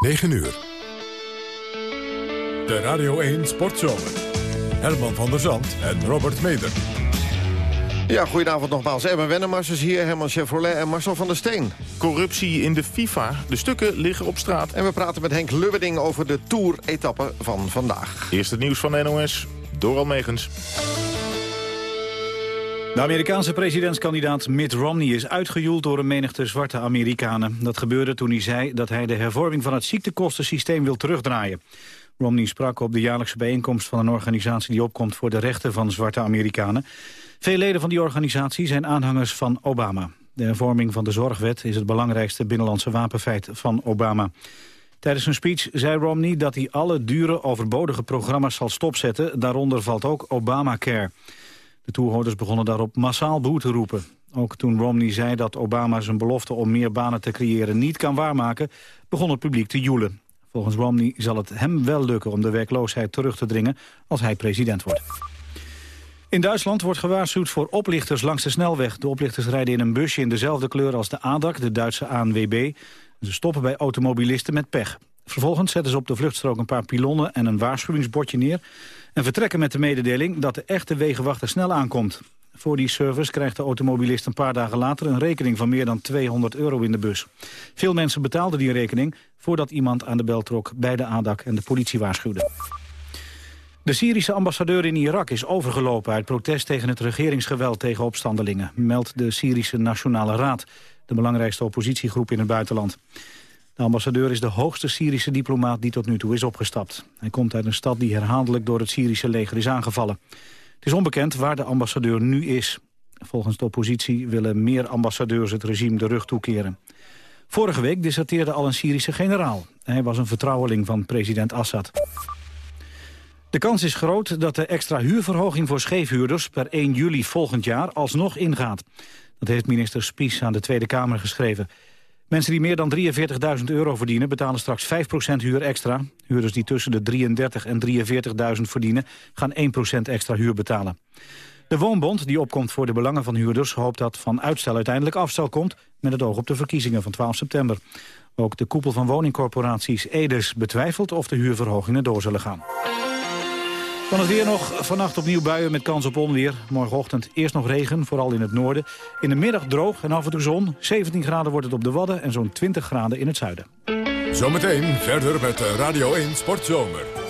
9 uur. De Radio 1 Sportzomer. Herman van der Zand en Robert Meder. Ja, goedenavond nogmaals. Erben Wennemars is hier, Herman Chevrolet en Marcel van der Steen. Corruptie in de FIFA. De stukken liggen op straat. En we praten met Henk Lubberding over de Tour-etappe van vandaag. Eerst het nieuws van NOS, Doral Megens. De Amerikaanse presidentskandidaat Mitt Romney is uitgejoeld door een menigte zwarte Amerikanen. Dat gebeurde toen hij zei dat hij de hervorming van het ziektekostensysteem wil terugdraaien. Romney sprak op de jaarlijkse bijeenkomst van een organisatie die opkomt voor de rechten van zwarte Amerikanen. Veel leden van die organisatie zijn aanhangers van Obama. De hervorming van de zorgwet is het belangrijkste binnenlandse wapenfeit van Obama. Tijdens zijn speech zei Romney dat hij alle dure overbodige programma's zal stopzetten. Daaronder valt ook Obamacare. De toehoorders begonnen daarop massaal boe te roepen. Ook toen Romney zei dat Obama zijn belofte om meer banen te creëren niet kan waarmaken, begon het publiek te joelen. Volgens Romney zal het hem wel lukken om de werkloosheid terug te dringen als hij president wordt. In Duitsland wordt gewaarschuwd voor oplichters langs de snelweg. De oplichters rijden in een busje in dezelfde kleur als de ADAC, de Duitse ANWB. Ze stoppen bij automobilisten met pech. Vervolgens zetten ze op de vluchtstrook een paar pilonnen en een waarschuwingsbordje neer... en vertrekken met de mededeling dat de echte wegenwachter snel aankomt. Voor die service krijgt de automobilist een paar dagen later... een rekening van meer dan 200 euro in de bus. Veel mensen betaalden die rekening voordat iemand aan de bel trok... bij de ADAC en de politie waarschuwde. De Syrische ambassadeur in Irak is overgelopen uit protest tegen het regeringsgeweld tegen opstandelingen, meldt de Syrische Nationale Raad, de belangrijkste oppositiegroep in het buitenland. De ambassadeur is de hoogste Syrische diplomaat die tot nu toe is opgestapt. Hij komt uit een stad die herhaaldelijk door het Syrische leger is aangevallen. Het is onbekend waar de ambassadeur nu is. Volgens de oppositie willen meer ambassadeurs het regime de rug toekeren. Vorige week deserteerde al een Syrische generaal. Hij was een vertrouweling van president Assad. De kans is groot dat de extra huurverhoging voor scheefhuurders per 1 juli volgend jaar alsnog ingaat. Dat heeft minister Spies aan de Tweede Kamer geschreven. Mensen die meer dan 43.000 euro verdienen betalen straks 5% huur extra. Huurders die tussen de 33.000 en 43.000 verdienen gaan 1% extra huur betalen. De Woonbond, die opkomt voor de belangen van huurders... hoopt dat van uitstel uiteindelijk afstel komt... met het oog op de verkiezingen van 12 september. Ook de koepel van woningcorporaties Edes betwijfelt of de huurverhogingen door zullen gaan. Van het weer nog vannacht opnieuw buien met kans op onweer. Morgenochtend eerst nog regen, vooral in het noorden. In de middag droog en af en toe zon. 17 graden wordt het op de Wadden en zo'n 20 graden in het zuiden. Zometeen verder met Radio 1 Sportzomer.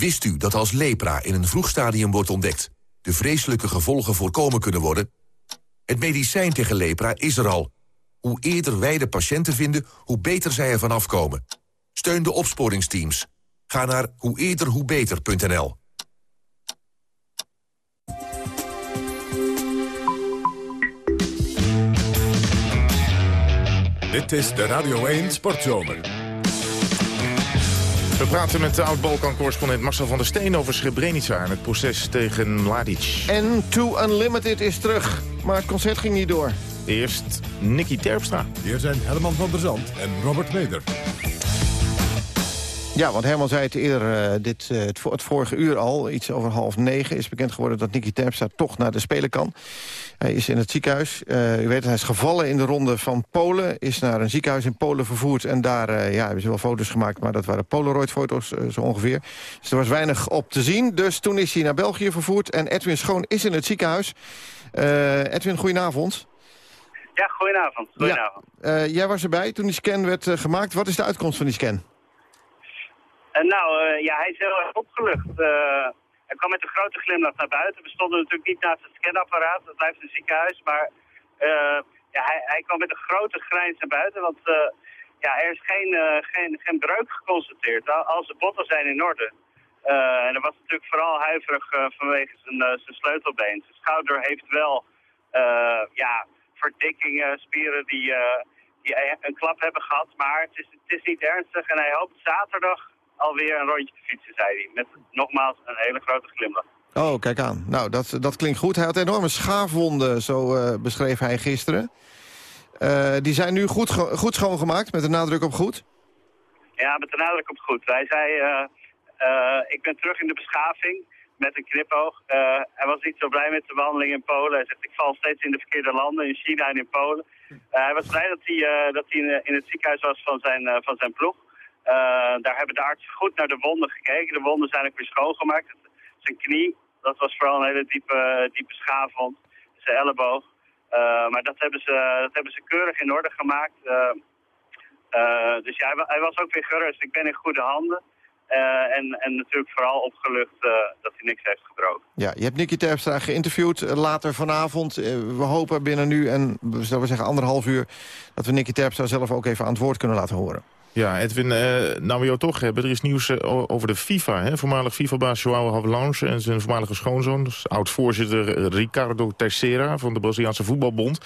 Wist u dat als lepra in een vroeg stadium wordt ontdekt... de vreselijke gevolgen voorkomen kunnen worden? Het medicijn tegen lepra is er al. Hoe eerder wij de patiënten vinden, hoe beter zij ervan afkomen. Steun de opsporingsteams. Ga naar hoe. Dit is de Radio 1 Sportzomer. We praten met de oud-Balkan-correspondent Marcel van der Steen over Srebrenica... en het proces tegen Mladic. En To Unlimited is terug, maar het concert ging niet door. Eerst Nicky Terpstra. Hier zijn Herman van der Zand en Robert Meder. Ja, want Herman zei het eerder, uh, dit, uh, het, het, vorige uur al, iets over half negen... is bekend geworden dat Nicky Terpstra toch naar de Spelen kan. Hij is in het ziekenhuis. Uh, u weet, hij is gevallen in de ronde van Polen. Is naar een ziekenhuis in Polen vervoerd. En daar ja, hebben ze wel foto's gemaakt, maar dat waren Polaroid-foto's zo ongeveer. Dus er was weinig op te zien. Dus toen is hij naar België vervoerd. En Edwin Schoon is in het ziekenhuis. Edwin, goedenavond. Ja, goedenavond. goedenavond. Ja, jij was erbij toen die scan werd gemaakt. Wat is de uitkomst van die scan? Uh, nou, uh, ja, hij is heel erg opgelucht. Uh, hij kwam met een grote glimlach naar buiten. We stonden natuurlijk niet naast het scanapparaat, dat blijft een ziekenhuis. Maar ja, hij, hij, kwam met een grote grijns naar buiten, want ja, er is geen, geen, geen breuk geconstateerd. Al zijn botten zijn in orde. en er was natuurlijk vooral huiverig vanwege zijn, zijn sleutelbeen. Zijn schouder heeft wel ja, verdikkingen, spieren die die een klap hebben gehad. Maar het is, het is niet ernstig en hij hoopt zaterdag alweer een rondje te fietsen, zei hij. Met nogmaals een hele grote glimlach. Oh, kijk aan. Nou, dat, dat klinkt goed. Hij had enorme schaafwonden, zo uh, beschreef hij gisteren. Uh, die zijn nu goed, goed schoongemaakt, met de nadruk op goed? Ja, met de nadruk op goed. Hij zei, uh, ik ben terug in de beschaving met een knipoog. hij was niet zo blij met de wandeling in Polen. Hij zegt, ik val steeds in de verkeerde landen, in China en in Polen. hij was blij dat hij, dat hij in, in, het ziekenhuis was van zijn, van zijn ploeg. Daar hebben de artsen goed naar de wonden gekeken. De wonden zijn ook weer schoongemaakt. Zijn knie, dat was vooral een hele diepe, diepe schaafwond. Zijn elleboog. Uh, maar dat hebben, ze, dat hebben ze keurig in orde gemaakt. Uh, dus ja, hij, hij, was ook weer gerust. Ik ben in goede handen. en, en natuurlijk vooral opgelucht dat hij niks heeft gebroken. Ja, je hebt Nicky Terpstra geïnterviewd later vanavond. we hopen binnen nu en, zullen we zeggen, anderhalf uur... dat we Nicky Terpstra zelf ook even aan het woord kunnen laten horen. Ja, Edwin, uh, nou we jou toch hebben. Er is nieuws uh, over de FIFA. Hè? Voormalig FIFA-baas Joao Havelange en zijn voormalige schoonzoon... Dus oud-voorzitter Ricardo Terceira van de Braziliaanse Voetbalbond...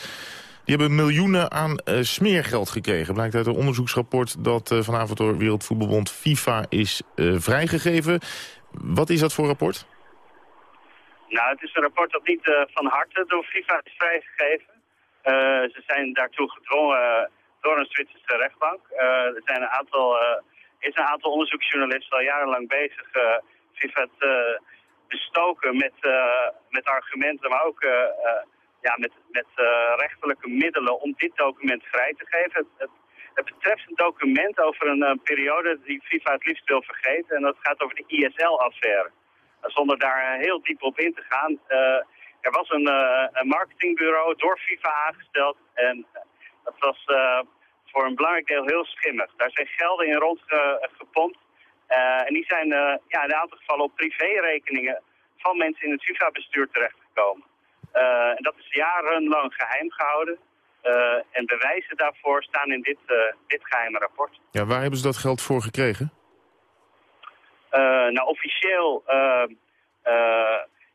die hebben miljoenen aan uh, smeergeld gekregen. Blijkt uit een onderzoeksrapport dat vanavond door Wereldvoetbalbond FIFA is vrijgegeven. Wat is dat voor rapport? Nou, het is een rapport dat niet van harte door FIFA is vrijgegeven. ze zijn daartoe gedwongen door een Zwitserse rechtbank. Eh, er zijn een aantal, uh, is een aantal onderzoeksjournalisten al jarenlang bezig FIFA te bestoken met, met argumenten, maar ook ja, met, met rechterlijke middelen om dit document vrij te geven. Het, het, betreft een document over een periode die FIFA het liefst wil vergeten. En dat gaat over de ISL-affaire. Zonder daar heel diep op in te gaan. er was een, een marketingbureau door FIFA aangesteld. En dat was uh, voor een belangrijk deel heel schimmig. Daar zijn gelden in rondgepompt. Uh, en die zijn uh, ja, in een aantal gevallen op privérekeningen van mensen in het FIFA-bestuur terechtgekomen. en dat is jarenlang geheim gehouden. en bewijzen daarvoor staan in dit, dit geheime rapport. Ja, waar hebben ze dat geld voor gekregen? nou, officieel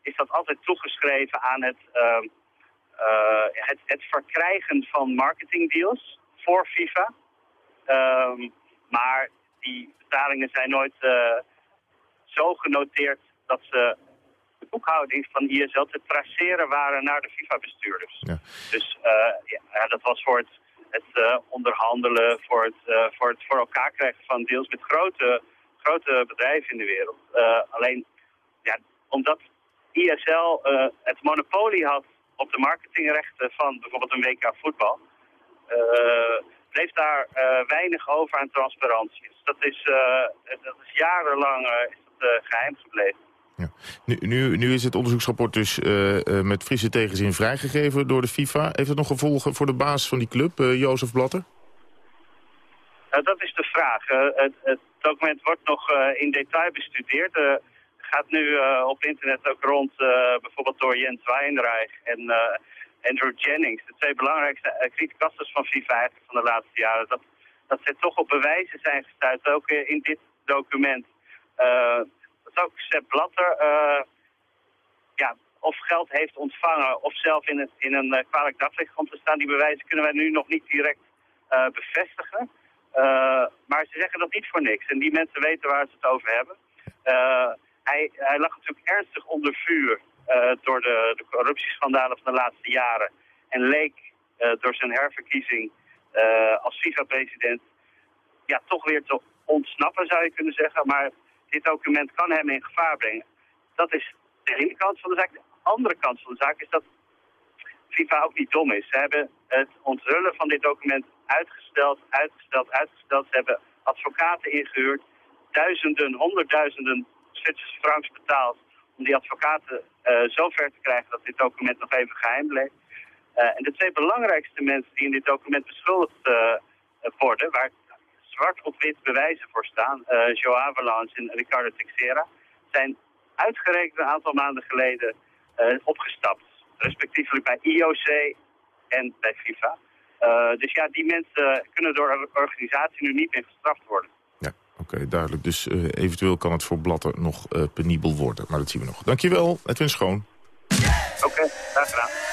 is dat altijd toegeschreven aan het het, het, verkrijgen van marketingdeals voor FIFA. Um, maar die betalingen zijn nooit uh, zo genoteerd dat ze de boekhouding van ISL te traceren waren naar de FIFA-bestuurders. Ja. Dus uh, ja, dat was voor het, het onderhandelen, voor het, voor het voor elkaar krijgen van deals met grote, grote bedrijven in de wereld. alleen, ja, omdat ISL het monopolie had op de marketingrechten van bijvoorbeeld een WK voetbal, uh, bleef daar uh, weinig over aan transparantie. Dus dat is, uh, dat is jarenlang is dat, geheim gebleven. Ja. Nu, nu, nu, is het onderzoeksrapport dus met frisse tegenzin vrijgegeven door de FIFA. Heeft het nog gevolgen voor de baas van die club, Jozef Blatter? dat is de vraag. Het, het, document wordt nog in detail bestudeerd gaat nu uh, op internet ook rond, uh, bijvoorbeeld door Jens Weinreich en uh, Andrew Jennings. De twee belangrijkste kritiekasters van FIFA van de laatste jaren. Dat, dat ze toch op bewijzen zijn gestuurd, ook in dit document. dat ook Sepp Blatter ja, of geld heeft ontvangen of zelf in, het, in een kwalijk daglicht komt te staan. Die bewijzen kunnen wij nu nog niet direct bevestigen. maar ze zeggen dat niet voor niks. En die mensen weten waar ze het over hebben hij, lag natuurlijk ernstig onder vuur uh, door de, corruptieschandalen van de laatste jaren. En leek uh, door zijn herverkiezing uh, als FIFA-president ja, toch weer te ontsnappen, zou je kunnen zeggen. Maar dit document kan hem in gevaar brengen. Dat is de ene kant van de zaak. De andere kant van de zaak is dat FIFA ook niet dom is. Ze hebben het onthullen van dit document uitgesteld, uitgesteld, uitgesteld. Ze hebben advocaten ingehuurd. Duizenden, honderdduizenden Zwitserse betaald om die advocaten uh, zo ver te krijgen dat dit document nog even geheim bleef. Uh, en de twee belangrijkste mensen die in dit document beschuldigd uh, worden, waar zwart op wit bewijzen voor staan, Joe Avalanche en Ricardo Texera, zijn uitgerekend een aantal maanden geleden opgestapt. Respectievelijk bij IOC en bij FIFA. dus ja, die mensen kunnen door de organisatie nu niet meer gestraft worden. Oké, duidelijk. Dus uh, eventueel kan het voor Blatter nog uh, penibel worden. Maar dat zien we nog. Dankjewel, Edwin Schoon. Oké, okay, graag gedaan.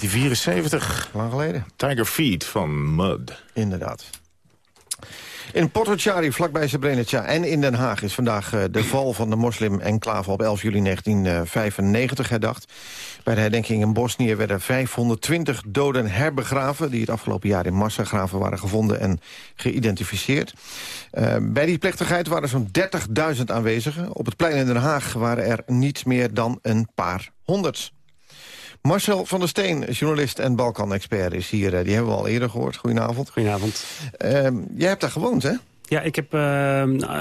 1974, lang geleden. Tiger Feet van Mud. Inderdaad. In Potocari, vlakbij Srebrenica en in Den Haag... is vandaag eh, de val van de moslim-enclave op 11 juli 1995 herdacht. Bij de herdenking in Bosnië werden 520 doden herbegraven... die het afgelopen jaar in massagraven waren gevonden en geïdentificeerd. Eh, bij die plechtigheid waren zo'n 30.000 aanwezigen. Op het plein in Den Haag waren er niets meer dan een paar honderd. Marcel van der Steen, journalist en Balkan-expert, is hier. Eh, Die hebben we al eerder gehoord. Goedenavond. Goedenavond. Ehm, jij hebt daar gewoond, hè? Ja, ik heb eh,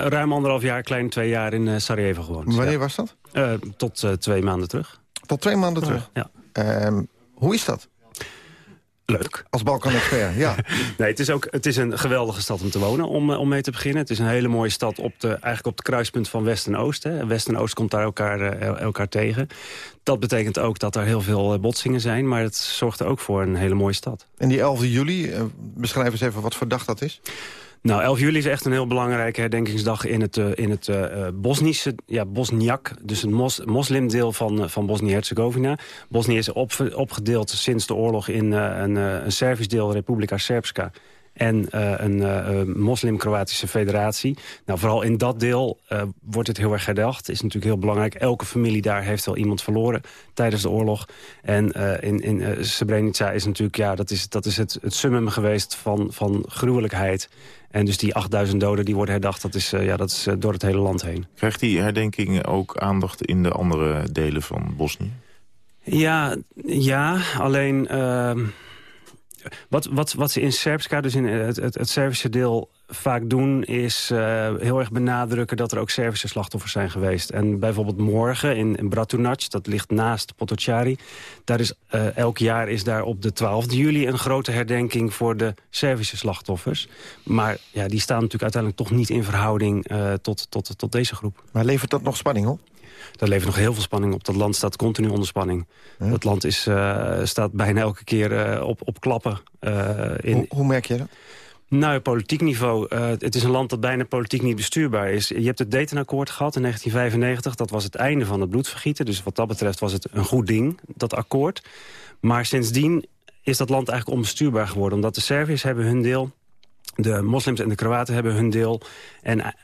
ruim anderhalf jaar, klein twee jaar in eh, Sarajevo gewoond. Wanneer Ja. was dat? Eh, tot twee maanden terug. Tot twee maanden terug. Ja. Ehm, hoe is dat? Leuk. Als Balkan-expert, ja. Nee, het is, ook, het is een geweldige stad om te wonen, om, eh, om mee te beginnen. Het is een hele mooie stad op de, eigenlijk op het kruispunt van West en Oost. Hè. West en Oost komt daar elkaar, eh, el- elkaar tegen. Dat betekent ook dat er heel veel eh, botsingen zijn, maar het zorgt er ook voor een hele mooie stad. En die 11 juli, beschrijf eens even wat voor dag dat is. Nou, 11 juli is echt een heel belangrijke herdenkingsdag in het, eh, in het eh, eh, Bosnische, ja, Bosniak, dus het mos, moslimdeel van, van Bosnië-Herzegovina. Bosnië is op, opgedeeld sinds de oorlog in een, een Servisch deel, Republika Srpska, en eh, een eh, eh, moslim-Kroatische federatie. Nou, vooral in dat deel eh, wordt het heel erg herdacht. is natuurlijk heel belangrijk. Elke familie daar heeft wel iemand verloren tijdens de oorlog. En in, in Srebrenica is natuurlijk, ja, dat is, dat is het, het summum geweest van, van gruwelijkheid. En dus die 8000 doden die worden herdacht, dat is, ja, dat is door het hele land heen. Krijgt die herdenking ook aandacht in de andere delen van Bosnië? Ja, ja alleen wat, wat, wat ze in Serbska, dus in het, het, het Servische deel vaak doen... is eh, heel erg benadrukken dat er ook Servische slachtoffers zijn geweest. En bijvoorbeeld morgen in, Bratunac, dat ligt naast Potocari... daar is, eh, elk jaar is daar op de 12 juli een grote herdenking... voor de Servische slachtoffers. Maar ja, die staan natuurlijk uiteindelijk toch niet in verhouding... eh, tot, tot, tot deze groep. Maar levert dat nog spanning op? Daar levert nog heel veel spanning op. Dat land staat continu onder spanning. Dat land is, uh, staat bijna elke keer uh, op, op klappen. in... Hoe, hoe merk je dat? Nou, politiek niveau. Uh, het is een land dat bijna politiek niet bestuurbaar is. Je hebt het Dayton-akkoord gehad in 1995. Dat was het einde van het bloedvergieten. Dus wat dat betreft was het een goed ding, dat akkoord. Maar sindsdien is dat land eigenlijk onbestuurbaar geworden. Omdat de Serviërs hebben hun deel... de moslims en de Kroaten hebben hun deel... en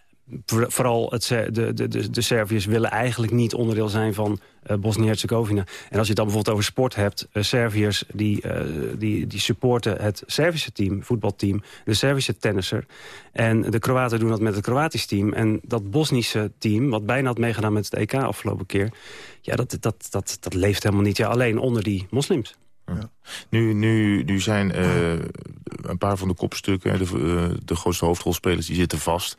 vooral het, de, de, de, de Serviërs willen eigenlijk niet onderdeel zijn van uh, Bosnië-Herzegovina. En als je het dan bijvoorbeeld over sport hebt... Uh, Serviërs die, uh, die, die supporten het Servische team, voetbalteam... de Servische tennisser. En de Kroaten doen dat met het Kroatisch team. En dat Bosnische team, wat bijna had meegedaan met het EK afgelopen keer... ja, dat, dat, dat, dat leeft helemaal niet. Ja, alleen onder die moslims. Ja. Nu, nu, nu zijn een paar van de kopstukken, de, de grootste hoofdrolspelers, die zitten vast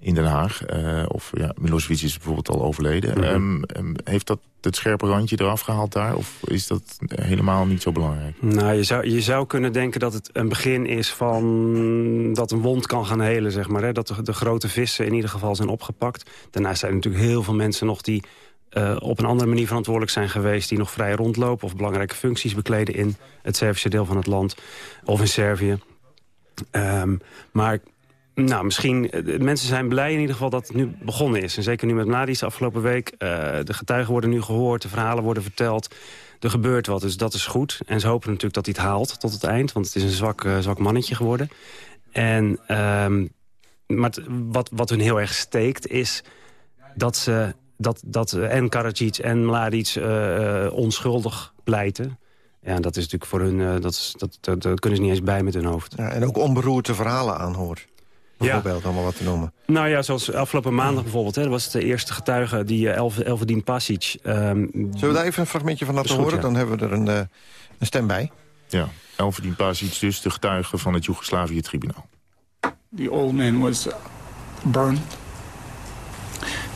in Den Haag. Uh, of ja, Milosevic is bijvoorbeeld al overleden. Mm um, heeft dat het scherpe randje eraf gehaald daar? Of is dat helemaal niet zo belangrijk? Nou, je zou, je zou kunnen denken dat het een begin is van... dat een wond kan gaan helen, zeg maar. Hè? Dat de, de grote vissen in ieder geval zijn opgepakt. Daarnaast zijn er natuurlijk heel veel mensen nog die... Uh, op een andere manier verantwoordelijk zijn geweest... die nog vrij rondlopen of belangrijke functies bekleden... in het Servische deel van het land of in Servië. Um, maar nou, misschien... Eh, mensen zijn blij in ieder geval dat het nu begonnen is. En zeker nu met Mladic afgelopen week. Uh, de getuigen worden nu gehoord, de verhalen worden verteld. Er gebeurt wat, dus dat is goed. En ze hopen natuurlijk dat hij het haalt tot het eind. Want het is een zwak, uh, zwak mannetje geworden. En, uh, maar wat, wat hun heel erg steekt is dat ze... Dat, dat en Karadzic en Mladic onschuldig pleiten. Ja, dat is natuurlijk voor hun... dat, is, dat, dat, kunnen ze niet eens bij met hun hoofd. Ja, en ook onberoerde verhalen aanhoort bijvoorbeeld, ja. allemaal wat te noemen. Nou ja, zoals afgelopen maandag bijvoorbeeld. Hè, dat was de eerste getuige, die uh, Elf, Elvedien Pasic. Um, Zullen we daar even een fragmentje van laten horen? Dan hebben we er een, uh, een stem bij. Ja, Elvedien Pasic dus, de getuige van het Joegoslavië-tribunaal. The old man was burned.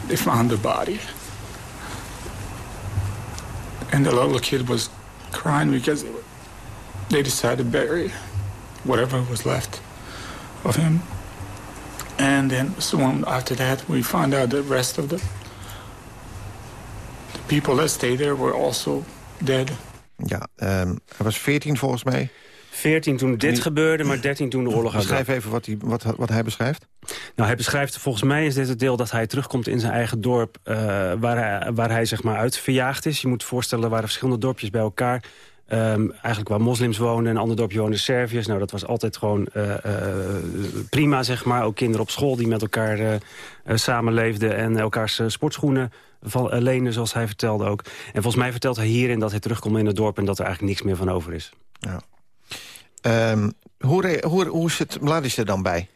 They found the body. And the little kid was crying because they decided to bury whatever was left of him. And then soon after that, we found out the rest of the, the people that stayed there were also dead. Ja, um, hij was 14 volgens mij. 14 toen dit gebeurde, maar 13 toen de oorlog Beschrijf even wat hij, wat, wat hij beschrijft. Nou, hij beschrijft, volgens mij is dit het deel dat hij terugkomt in zijn eigen dorp... Uh, waar, hij, waar hij zeg maar uit verjaagd is. Je moet voorstellen, er waren verschillende dorpjes bij elkaar. Um, eigenlijk waar moslims wonen, een ander dorpje wonen Serviërs. Nou, dat was altijd gewoon uh, uh, prima, zeg maar. Ook kinderen op school die met elkaar uh, samenleefden... en elkaars sportschoenen van, lenen, zoals hij vertelde ook. En volgens mij vertelt hij hierin dat hij terugkomt in het dorp... en dat er eigenlijk niks meer van over is. Ja. Um, hoe, hoe, hoe zit Mladic er dan bij?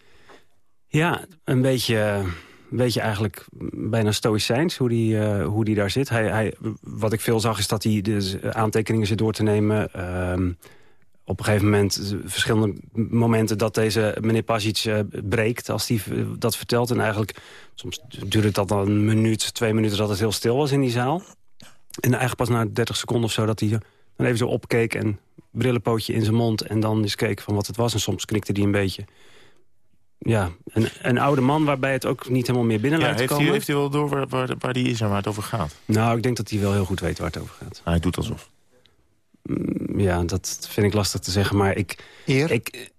Ja, een beetje weet je eigenlijk bijna stoïcijns hoe die, uh, hoe die daar zit. Hij, hij, wat ik veel zag is dat hij de aantekeningen zit door te nemen. Uh, op een gegeven moment, verschillende momenten dat deze meneer Pasic uh, breekt... als hij dat vertelt. En eigenlijk, soms duurde dat dan een minuut, twee minuten dat het heel stil was in die zaal. En eigenlijk pas na 30 seconden of zo dat hij dan even zo opkeek... en brillenpootje in zijn mond en dan eens keek van wat het was. En soms knikte hij een beetje ja, een, een, oude man waarbij het ook niet helemaal meer binnen ja, komen. Hij, heeft hij wel door waar, waar, waar die is en waar het over gaat? Nou, ik denk dat hij wel heel goed weet waar het over gaat. hij doet alsof. Mm, ja, dat vind ik lastig te zeggen, maar ik... Eer? Ik,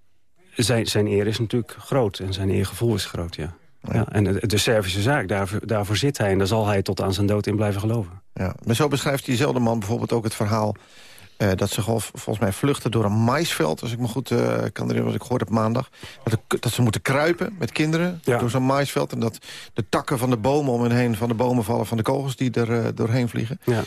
zijn, zijn eer is natuurlijk groot en zijn eergevoel is groot, ja. ja. en de, de Servische zaak, daarvoor, daarvoor zit hij... en daar zal hij tot aan zijn dood in blijven geloven. Ja. Maar zo beschrijft diezelfde man bijvoorbeeld ook het verhaal... Uh, dat ze volgens mij vluchten door een maisveld. Als ik me goed uh, kan herinneren, wat ik gehoord heb maandag. Dat, dat, ze moeten kruipen met kinderen door zo'n maisveld. En dat de takken van de bomen om hen heen van de bomen vallen... van de kogels die er uh, doorheen vliegen. Ja.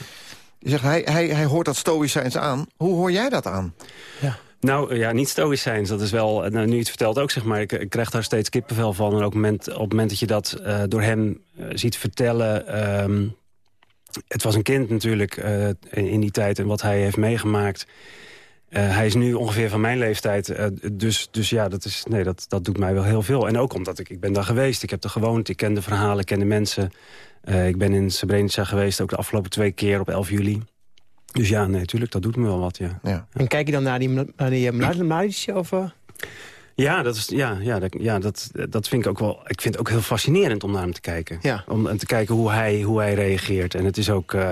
Je zegt, hij, hij, hij hoort dat stoïcijns aan. Hoe hoor jij dat aan? Ja. Nou ja, niet stoïcijns. Dat is wel, nou, nu je het vertelt ook, zeg maar. Ik, ik krijg daar steeds kippenvel van. En ook moment, op het moment dat je dat door hem ziet vertellen... Um, het was een kind natuurlijk uh, in die tijd en wat hij heeft meegemaakt. Uh, hij is nu ongeveer van mijn leeftijd. Uh, dus, dus ja, dat, is, nee, dat, dat doet mij wel heel veel. En ook omdat ik, ik ben daar geweest. Ik heb er gewoond. Ik ken de verhalen, ik ken de mensen. ik ben in Srebrenica geweest, ook de afgelopen twee keer op 11 juli. Dus ja, nee, natuurlijk, dat doet me wel wat, ja. ja. En kijk je dan naar die, naar die Mladic, of... Ja, dat, is, ja, ja, dat, ja dat, dat vind ik ook wel. Ik vind het ook heel fascinerend om naar hem te kijken. Ja. Om en te kijken hoe hij, hoe hij reageert. En het is ook. eh,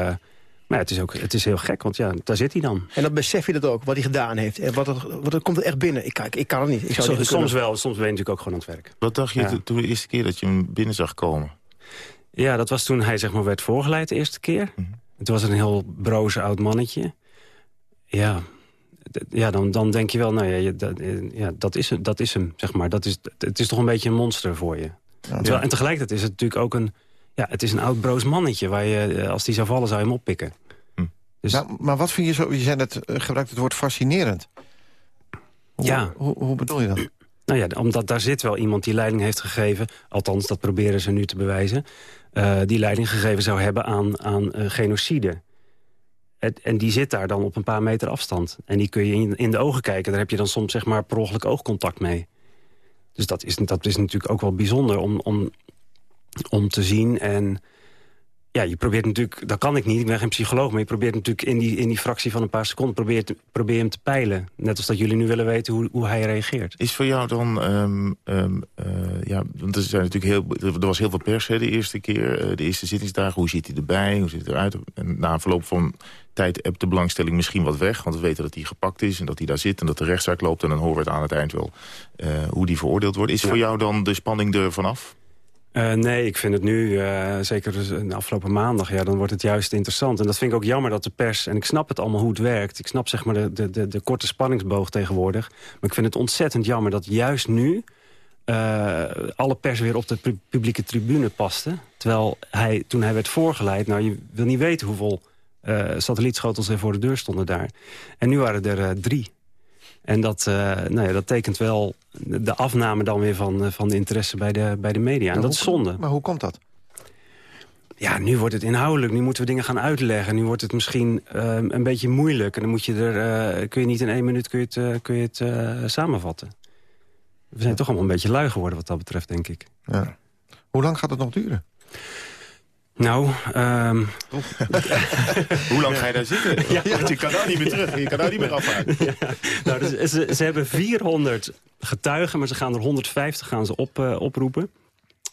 maar ja, het is ook het is heel gek, want ja, daar zit hij dan. En dan besef je dat ook, wat hij gedaan heeft. En wat er, wat er komt er echt binnen. Ik, kijk, ik kan het niet. Ik zou het Soms, niet soms wel, soms ben je natuurlijk ook gewoon aan het werk. Wat dacht je Ja. toen de eerste keer dat je hem binnen zag komen? Ja, dat was toen hij zeg maar werd voorgeleid de eerste keer. Mhm. Het was een heel broze oud mannetje. Ja, ja dan, dan denk je wel, nou ja, je- dat, eh, ja dat, is, hem- dat is hem, zeg maar. Dat is, het is toch een beetje een monster voor je. Terwijl, en tegelijkertijd is het natuurlijk ook een... Ja, het is een oud broos mannetje. Waar je, eh, als die zou vallen, zou je hem oppikken. Dus Nou, maar wat vind je zo... Je zei net, eh, gebruikt het woord fascinerend. Hoe, Ja. Hoe, hoe bedoel je dat? Nou ja, omdat daar zit wel iemand die leiding heeft gegeven... althans, dat proberen ze nu te bewijzen... eh, die leiding gegeven zou hebben aan, aan genocide. En die zit daar dan op een paar meter afstand. En die kun je in, in de ogen kijken. Daar heb je dan soms zeg maar per ongeluk oogcontact mee. Dus dat is, dat is natuurlijk ook wel bijzonder om, om, om te zien. En ja, je probeert natuurlijk... Dat kan ik niet, ik ben geen psycholoog... maar je probeert natuurlijk in die, in die fractie van een paar seconden... probeer, te- probeer hem te peilen. Net als dat jullie nu willen weten hoe, hoe hij reageert. Is voor jou dan... ehm, ehm, eh, ja, want er, zijn natuurlijk heel, er was heel veel pers hè, de eerste keer. eh, de eerste zittingsdagen. Hoe ziet hij erbij? Hoe ziet hij eruit? En na verloop van tijd hebt de belangstelling misschien wat weg. Want we weten dat hij gepakt is en dat hij daar zit... en dat de rechtszaak loopt. En dan horen we het aan het eind wel eh, hoe die veroordeeld wordt. Is voor jou dan de spanning er vanaf? Eh, nee, ik vind het nu, eh, zeker dus de afgelopen maandag... Ja, dan wordt het juist interessant. En dat vind ik ook jammer dat de pers... en ik snap het allemaal hoe het werkt. Ik snap zeg maar de, de, de, de korte spanningsboog tegenwoordig. Maar ik vind het ontzettend jammer dat juist nu... eh, alle pers weer op de pu- publieke tribune paste. Terwijl hij, toen hij werd voorgeleid... nou, je wil niet weten hoeveel satellietschotels er voor de deur stonden daar. En nu waren er drie. En dat, eh, nou ja, dat tekent wel de afname dan weer van, eh, van de interesse bij de, bij de media. En Maar dat is zonde. Maar hoe komt dat? Ja, nu wordt het inhoudelijk. Nu moeten we dingen gaan uitleggen. Nu wordt het misschien eh, een beetje moeilijk. En dan moet je er, kun je niet in één minuut kun je het, kun je het samenvatten. We zijn toch allemaal een beetje lui geworden wat dat betreft, denk ik. Ja. Hoe lang gaat het nog duren? Nou, ehm, Hoe lang ga je daar zitten? Ja. Je kan daar niet meer terug. Je kan daar niet meer afhaken. nou, dus ze, ze hebben 400 getuigen, maar ze gaan er 150 gaan ze op, eh, oproepen.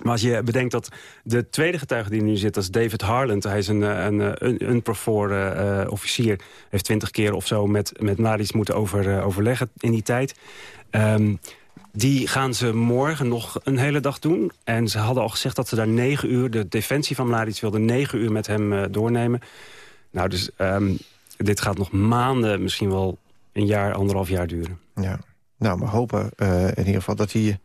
Maar als je bedenkt dat de tweede getuige die nu zit, dat is David Harland. Hij is een, eh, een, eh, een unperforen eh, officier. Heeft twintig keer of zo met, met moeten over, overleggen in die tijd. Ehm, die gaan ze morgen nog een hele dag doen. En ze hadden al gezegd dat ze daar negen uur... de defensie van Mladic wilde negen uur met hem eh, doornemen. Nou, dus ehm, dit gaat nog maanden, misschien wel een jaar, anderhalf jaar duren. Ja. Nou, we hopen eh, in ieder geval dat hij,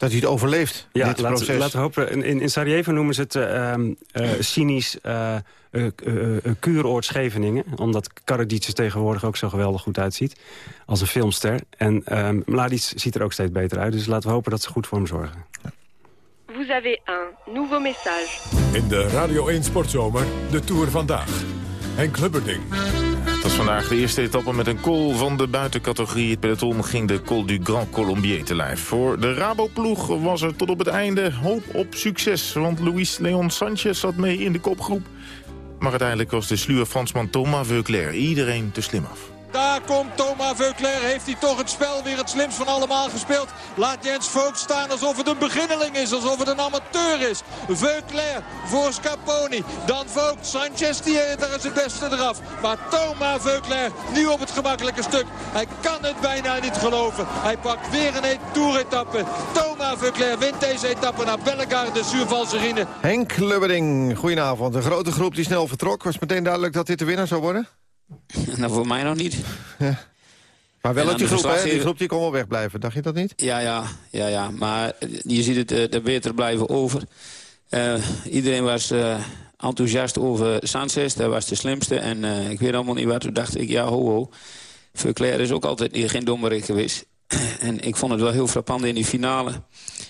dat hij het overleeft, Ja, dit laten, proces. laten we hopen. In, in- Sarajevo noemen ze het ehm, eh, cynisch eh eh, eh, eh, kuuroord Scheveningen. Omdat Karadzic er tegenwoordig ook zo geweldig goed uitziet. Als een filmster. En ehm Mladic ziet er ook steeds beter uit. Dus laten we hopen dat ze goed voor hem zorgen. Vous avez un nouveau message. In de Radio 1 Sportzomer, de Tour vandaag. Henk Lubberding. Het was vandaag de eerste etappe met een call van de buitencategorie. Het peloton ging de Col du Grand Colombier te lijf. Voor de Rabo-ploeg was er tot op het einde hoop op succes. Want Luis Leon Sanchez zat mee in de kopgroep. Maar uiteindelijk was de sluwe Fransman Thomas Veuclair iedereen te slim af. Daar komt Thomas Veuclair. Heeft hij toch het spel weer het slimst van allemaal gespeeld. Laat Jens Vogt staan alsof het een beginneling is. Alsof het een amateur is. Veuclair voor Scarponi. Dan Vogt. Sanchez, die, daar is het beste eraf. Maar Thomas Veuclair nu op het gemakkelijke stuk. Hij kan het bijna niet geloven. Hij pakt weer een toeretappe. Thomas Veuclair wint deze etappe naar Bellegarde, Sur-Valserine. Henk Lubberding, goedenavond. Een grote groep die snel vertrok. Was meteen duidelijk dat dit de winnaar zou worden? Nou, voor mij nog niet. Maar wel uit die groep, hè? Die groep die kon wel wegblijven. Dacht je dat niet? Ja, ja, ja, ja. Maar eh, je ziet het, eh, er beter blijven over. Eh, iedereen was enthousiast over Sanchez. Dat was de slimste. En ik weet allemaal niet wat. Toen dacht ik, ja, ho, ho. Verclair is ook altijd geen dommerik geweest. en ik vond het wel heel frappant in die finale.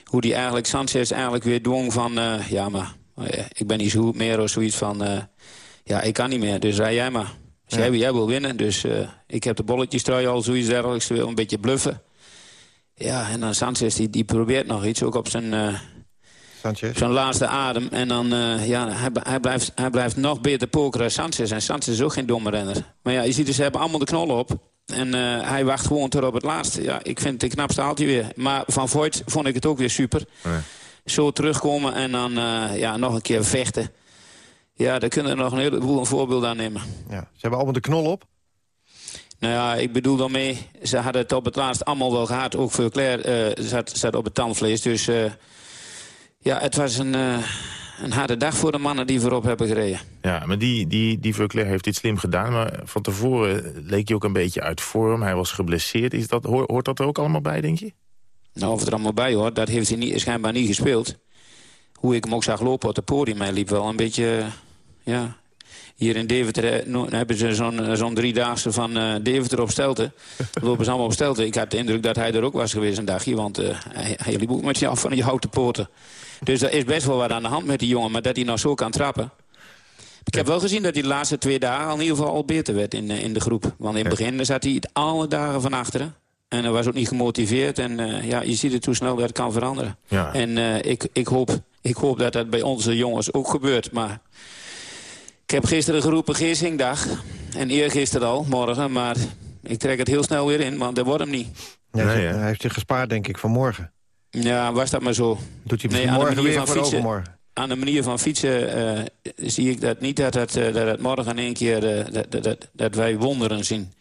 Hoe die eigenlijk Sanchez eigenlijk weer dwong van... ja, maar ik ben niet zo goed meer of zoiets van... ja, ik kan niet meer, dus rij jij maar. Dus jij, jij wil winnen, dus eh, ik heb de bolletjes trui al zoiets dergelijks. Ze wil een beetje bluffen. Ja, en dan Sanchez, die, die probeert nog iets, ook op zijn, eh, Sanchez. zijn laatste adem. En dan, eh, ja, hij, hij, blijft, hij blijft nog beter pokeren dan Sanchez. En Sanchez is ook geen domme renner. Maar ja, je ziet dus, ze hebben allemaal de knollen op. En hij wacht gewoon tot op het laatste. Ja, ik vind het een knap staaltje weer. Maar van Voigt vond ik het ook weer super. Zo terugkomen en dan ja, nog een keer vechten. Ja, daar kunnen we nog een heleboel een voorbeeld aan nemen. Ja. Ze hebben allemaal de knol op. Nou ja, ik bedoel daarmee, ze hadden het op het laatst allemaal wel gehad. Ook voor Claire uh, zat, zat op het tandvlees. Dus uh, ja, het was een, uh, een harde dag voor de mannen die voorop hebben gereden. Ja, maar die, die, die heeft dit slim gedaan. Maar van tevoren leek hij ook een beetje uit vorm. Hij was geblesseerd. Is dat, hoort dat er ook allemaal bij, denk je? Nou, of het er allemaal bij hoort, dat heeft hij niet, schijnbaar niet gespeeld. Hoe ik hem ook zag lopen op het podium, hij liep wel een beetje... ja, hier in Deventer hebben ze zo'n zo'n driedaagse van uh, Deventer op Stelten. lopen ze allemaal op Stelten. Ik had de indruk dat hij er ook was geweest een dagje. Want uh, hij, hij liep ook met je af van die houten poorten. Dus er is best wel wat aan de hand met die jongen. Maar dat hij nog zo kan trappen. Ik heb wel gezien dat hij de laatste twee dagen al in ieder geval al beter werd in, in de groep. Want in het begin zat hij alle dagen van achteren. En hij was ook niet gemotiveerd. En uh, ja, je ziet het hoe snel dat kan veranderen. Ja. En uh, ik, ik, hoop, ik hoop dat dat bij onze jongens ook gebeurt. Maar ik heb gisteren geroepen Geersingdag. En eergisteren al, morgen. Maar ik trek het heel snel weer in, want dat wordt hem niet. Nee, hij heeft zich gespaard, denk ik, van morgen. Ja, was dat maar zo. Doet hij nee, morgen weer voor fietsen, overmorgen? Aan de manier van fietsen uh, zie ik dat niet dat het, uh, dat het morgen in één keer... Uh, dat, dat, dat wij wonderen zien.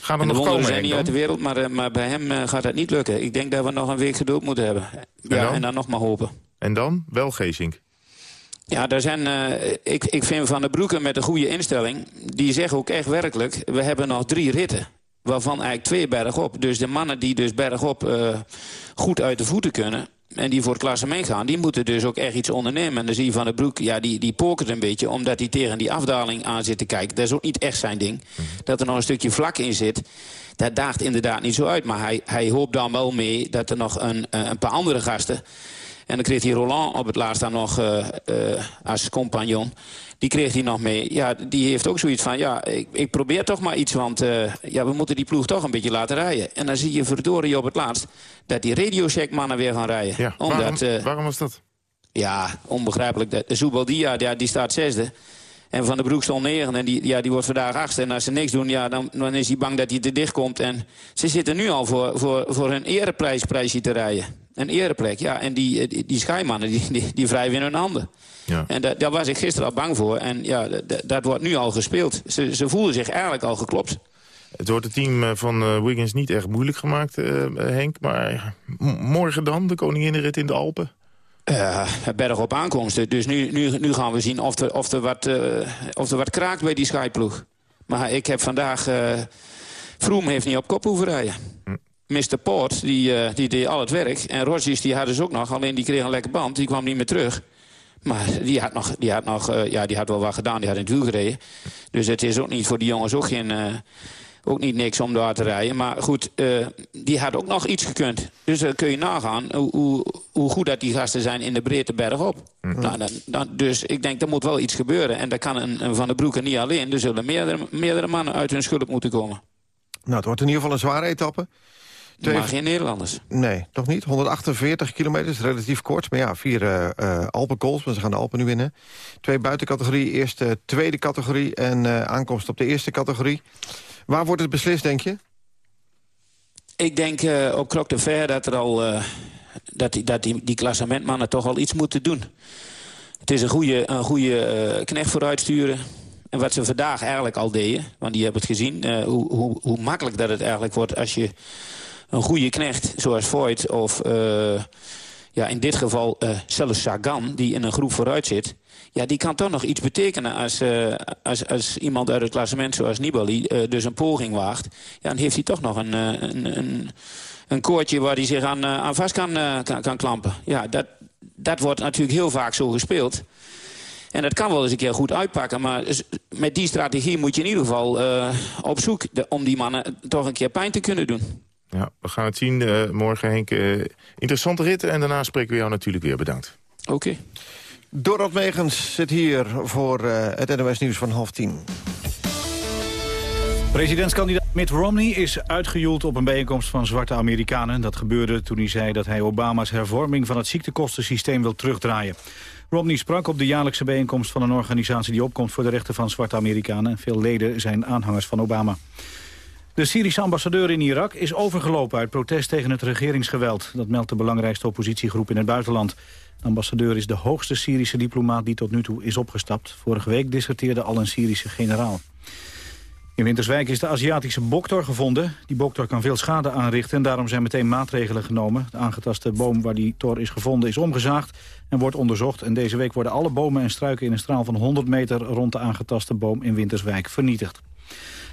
Gaan er en de nog wonderen komen, zijn niet dan? uit de wereld, maar, maar bij hem gaat dat niet lukken. Ik denk dat we nog een week geduld moeten hebben. Ja, dan? en dan nog maar hopen. En dan? Wel Geesink. Ja, daar zijn, uh, ik, ik vind Van der Broeken met een goede instelling... die zeggen ook echt werkelijk, we hebben nog drie ritten. Waarvan eigenlijk twee bergop. Dus de mannen die dus bergop uh, goed uit de voeten kunnen... en die voor het klassement gaan, die moeten dus ook echt iets ondernemen. En dan zie je Van der Broek, ja, die, die pokert een beetje... omdat hij tegen die afdaling aan zit te kijken. Dat is ook niet echt zijn ding. Dat er nog een stukje vlak in zit... Dat daagt inderdaad niet zo uit. Maar hij, hij hoopt dan wel mee dat er nog een, een paar andere gasten... En dan kreeg hij Roland op het laatst dan nog uh, uh, als compagnon. Die kreeg hij nog mee. Ja, die heeft ook zoiets van, ja, ik, ik probeer toch maar iets... want uh, ja, we moeten die ploeg toch een beetje laten rijden. En dan zie je verdorie op het laatst... dat die radiocheck mannen weer gaan rijden. Ja, Omdat, waarom, waarom was dat? Ja, onbegrijpelijk. De Zubaldia, ja, die staat zesde. En Van der Broek stond negen en die, ja, die wordt vandaag achtste. En als ze niks doen, ja, dan, dan is hij bang dat hij te dicht komt. En ze zitten nu al voor, voor, voor hun ereprijsprijsje te rijden. Een ereplek, ja. En die, die, die schijmannen, die, die, die wrijven in hun handen. Ja. En dat, daar was ik gisteren al bang voor. En ja, dat, wordt nu al gespeeld. Ze, ze voelen zich eigenlijk al geklopt. Het wordt het team van uh, Wiggins niet echt moeilijk gemaakt, Henk. Maar morgen dan, de koninginnenrit in de Alpen? Uh, berg op aankomsten. Dus nu, nu, nu gaan we zien of er, of, er wat, uh, of er wat kraakt bij die skyploeg. Maar ik heb vandaag... Uh, Vroom heeft niet op kop hoeven rijden. Hm. Mr. Poort, die, die deed al het werk. En Rogers, die hadden ze ook nog. Alleen die kreeg een lekker band. Die kwam niet meer terug. Maar die had, nog, die, had nog, ja, die had wel wat gedaan. Die had in het wiel gereden. Dus het is ook niet voor die jongens ook geen... Ook niet niks om daar te rijden. Maar goed, uh, die had ook nog iets gekund. Dus dan kun je nagaan hoe, hoe, hoe, goed dat die gasten zijn in de breedte bergop. Hm. Mm. Nou, dan, dan, dus ik denk, er moet wel iets gebeuren. En dat kan een, een Van der Broeke niet alleen. Er zullen meerdere, meerdere mannen uit hun schulp moeten komen. Nou, het wordt in ieder geval een zware etappe. Twee... Maar geen Nederlanders. Nee, toch niet. 148 kilometer is relatief kort. Maar ja, vier uh, uh, Alpenkools, maar ze gaan de Alpen nu winnen. Twee buitencategorie, eerste, tweede categorie... en uh, aankomst op de eerste categorie. Waar wordt het beslist, denk je? Ik denk uh, op Croc de Ver dat, er al, uh, dat, die, dat die, die klassementmannen toch al iets moeten doen. Het is een goede, een goede uh, knecht vooruitsturen. En wat ze vandaag eigenlijk al deden, want die hebben het gezien... hoe, hoe, hoe makkelijk dat het eigenlijk wordt als je een goede knecht... zoals Voigt of ja, in dit geval zelfs Sagan, die in een groep vooruit zit ja, die kan toch nog iets betekenen als, uh, als, als iemand uit het klassement zoals Nibali uh, dus een poging waagt. Ja, dan heeft hij toch nog een, een, een, een koordje waar hij zich aan, aan vast kan, kan, kan klampen. Ja, dat, dat wordt natuurlijk heel vaak zo gespeeld. En dat kan wel eens een keer goed uitpakken. Maar met die strategie moet je in ieder geval op zoek de, om die mannen toch een keer pijn te kunnen doen. Ja, we gaan het zien morgen, Henk. interessante ritten en daarna spreken we jou natuurlijk weer. Bedankt. Oké. Okay. Dorot Megens zit hier voor uh, het NOS Nieuws van half tien. Presidentskandidaat Mitt Romney is uitgejoeld op een bijeenkomst van zwarte Amerikanen. Dat gebeurde toen hij zei dat hij Obama's hervorming van het ziektekostensysteem wil terugdraaien. Romney sprak op de jaarlijkse bijeenkomst van een organisatie die opkomt voor de rechten van zwarte Amerikanen. Veel leden zijn aanhangers van Obama. De Syrische ambassadeur in Irak is overgelopen uit protest tegen het regeringsgeweld. Dat meldt de belangrijkste oppositiegroep in het buitenland. De ambassadeur is de hoogste Syrische diplomaat die tot nu toe is opgestapt. Vorige week disserteerde al een Syrische generaal. In Winterswijk is de Aziatische boktor gevonden. Die boktor kan veel schade aanrichten en daarom zijn meteen maatregelen genomen. De aangetaste boom waar die tor is gevonden is omgezaagd en wordt onderzocht. En deze week worden alle bomen en struiken in een straal van 100 meter rond de aangetaste boom in Winterswijk vernietigd.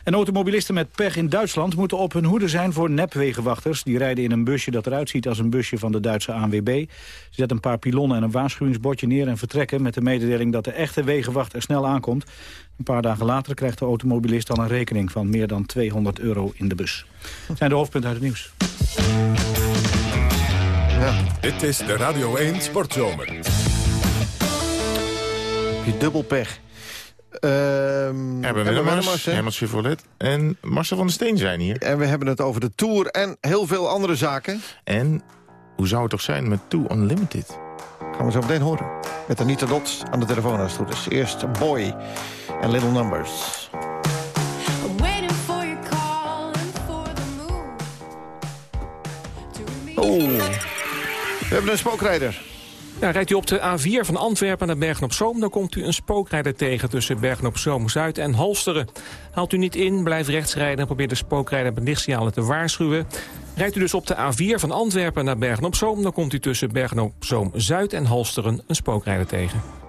En automobilisten met pech in Duitsland moeten op hun hoede zijn voor nepwegenwachters. Die rijden in een busje dat eruit ziet als een busje van de Duitse ANWB. Ze zetten een paar pilonnen en een waarschuwingsbordje neer en vertrekken... met de mededeling dat de echte wegenwacht er snel aankomt. Een paar dagen later krijgt de automobilist dan een rekening van meer dan 200 euro in de bus. Dat zijn de hoofdpunten uit het nieuws. Ja. Dit is de Radio 1 Sportzomer. Je dubbel pech. Ehm Erben Erben Wennemars, hè? Hermans Chevrolet en Marcel van der Steen zijn hier. En we hebben het over de Tour en heel veel andere zaken. En hoe zou het toch zijn met Two Unlimited? Gaan we zo meteen horen. Met Anita Dots aan de telefoon als het goed is. Eerst Boy en Little Numbers. Oh, we hebben een spookrijder. Rijdt u op de A4 van Antwerpen naar Bergen-op-Zoom... dan komt u een spookrijder tegen tussen Bergen-op-Zoom-Zuid en Halsteren. Haalt u niet in, blijf rechts rijden en probeer de spookrijder met lichtsignalen te waarschuwen. Rijdt u dus op de A4 van Antwerpen naar Bergen-op-Zoom... dan komt u tussen Bergen-op-Zoom-Zuid en Halsteren een spookrijder tegen.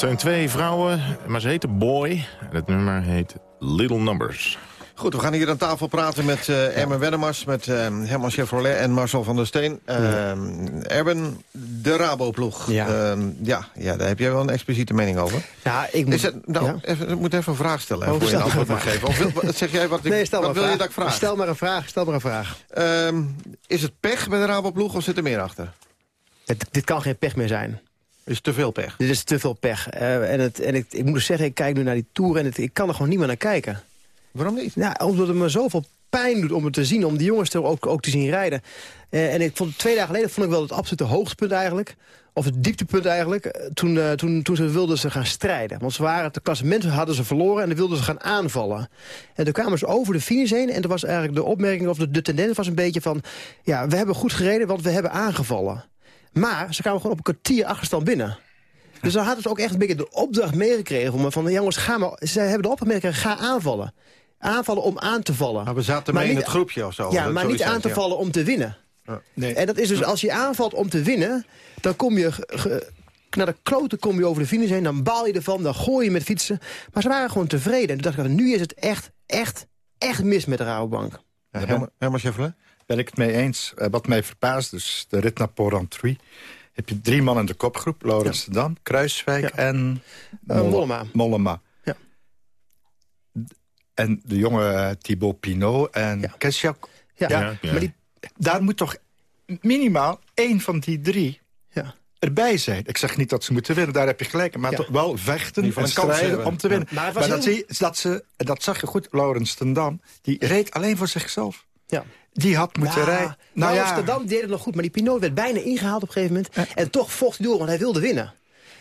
Zijn twee vrouwen, maar ze heten Boy. En het nummer heet Little Numbers. Goed, we gaan hier aan tafel praten met uh, Erben Wennemars... met uh, Herman Chevrolet en Marcel van der Steen. Uh, Erben, de Rabo-ploeg. Ja. ja, ja, daar heb jij wel een expliciete mening over. Ja, ik moet... Het, nou, ja? even, ik moet even een vraag stellen oh, voor je een antwoord mag geven. Of wil, zeg jij wat, ik, nee, stel wat wil vraag. je dat ik vraag? Stel maar een vraag, stel maar een vraag. Um, is het pech bij de Rabo-ploeg of zit er meer achter? Het, dit kan geen pech meer zijn. Is te veel pech? Dit is te veel pech. en het, en ik, ik moet dus zeggen, ik kijk nu naar die Tour... en het, ik kan er gewoon niet meer naar kijken. Waarom niet? Ja, omdat het me zoveel pijn doet om het te zien, om die jongens er ook, ook te zien rijden. Uh, en ik vond twee dagen geleden vond ik wel het absolute hoogtepunt eigenlijk. Of het dieptepunt eigenlijk, toen, uh, toen, toen ze wilden ze gaan strijden. Want ze waren, het klassement hadden ze verloren en dan wilden ze gaan aanvallen. En toen kwamen ze over de finish heen en er was eigenlijk de opmerking, of de, de tendens was een beetje van... ja, we hebben goed gereden, want we hebben aangevallen. Maar ze kwamen gewoon op een kwartier achterstand binnen. Dus dan hadden ze ook echt een beetje de opdracht meegekregen van, van jongens, ga maar, ze hebben de opdracht meegekregen, ga aanvallen aanvallen om aan te vallen. Maar we zaten mee in het groepje of zo. Ja, maar niet aan te ja. vallen om te winnen. Ja. Nee. En dat is dus, als je aanvalt om te winnen... dan kom je... Naar de kloten kom je over de finish heen, dan baal je ervan, dan gooi je met fietsen. Maar ze waren gewoon tevreden. En toen dacht ik, nu is het echt, echt, echt mis met de Rabobank. Ja, Herman Scheffler? Ben ik het mee eens. Wat mij verbaast, dus de rit naar Porrentruy... heb je drie man in de kopgroep. Laurens ja. Dam, Kruiswijk ja. en uh, Mollema. Mollema. En de jonge Thibaut Pinot en ja. Kesjak. Ja. Ja, ja. Maar die, daar moet toch minimaal één van die drie ja. erbij zijn. Ik zeg niet dat ze moeten winnen, daar heb je gelijk. Maar toch wel vechten en strijden om te winnen. Maar, maar dat, zie, dat, ze, dat zag je goed, Laurens ten Dam. Die reed alleen voor zichzelf. Ja. Die had moeten rijden. Nou, nou Amsterdam deed het nog goed, maar die Pinot werd bijna ingehaald op een gegeven moment. En toch vocht hij door, want hij wilde winnen.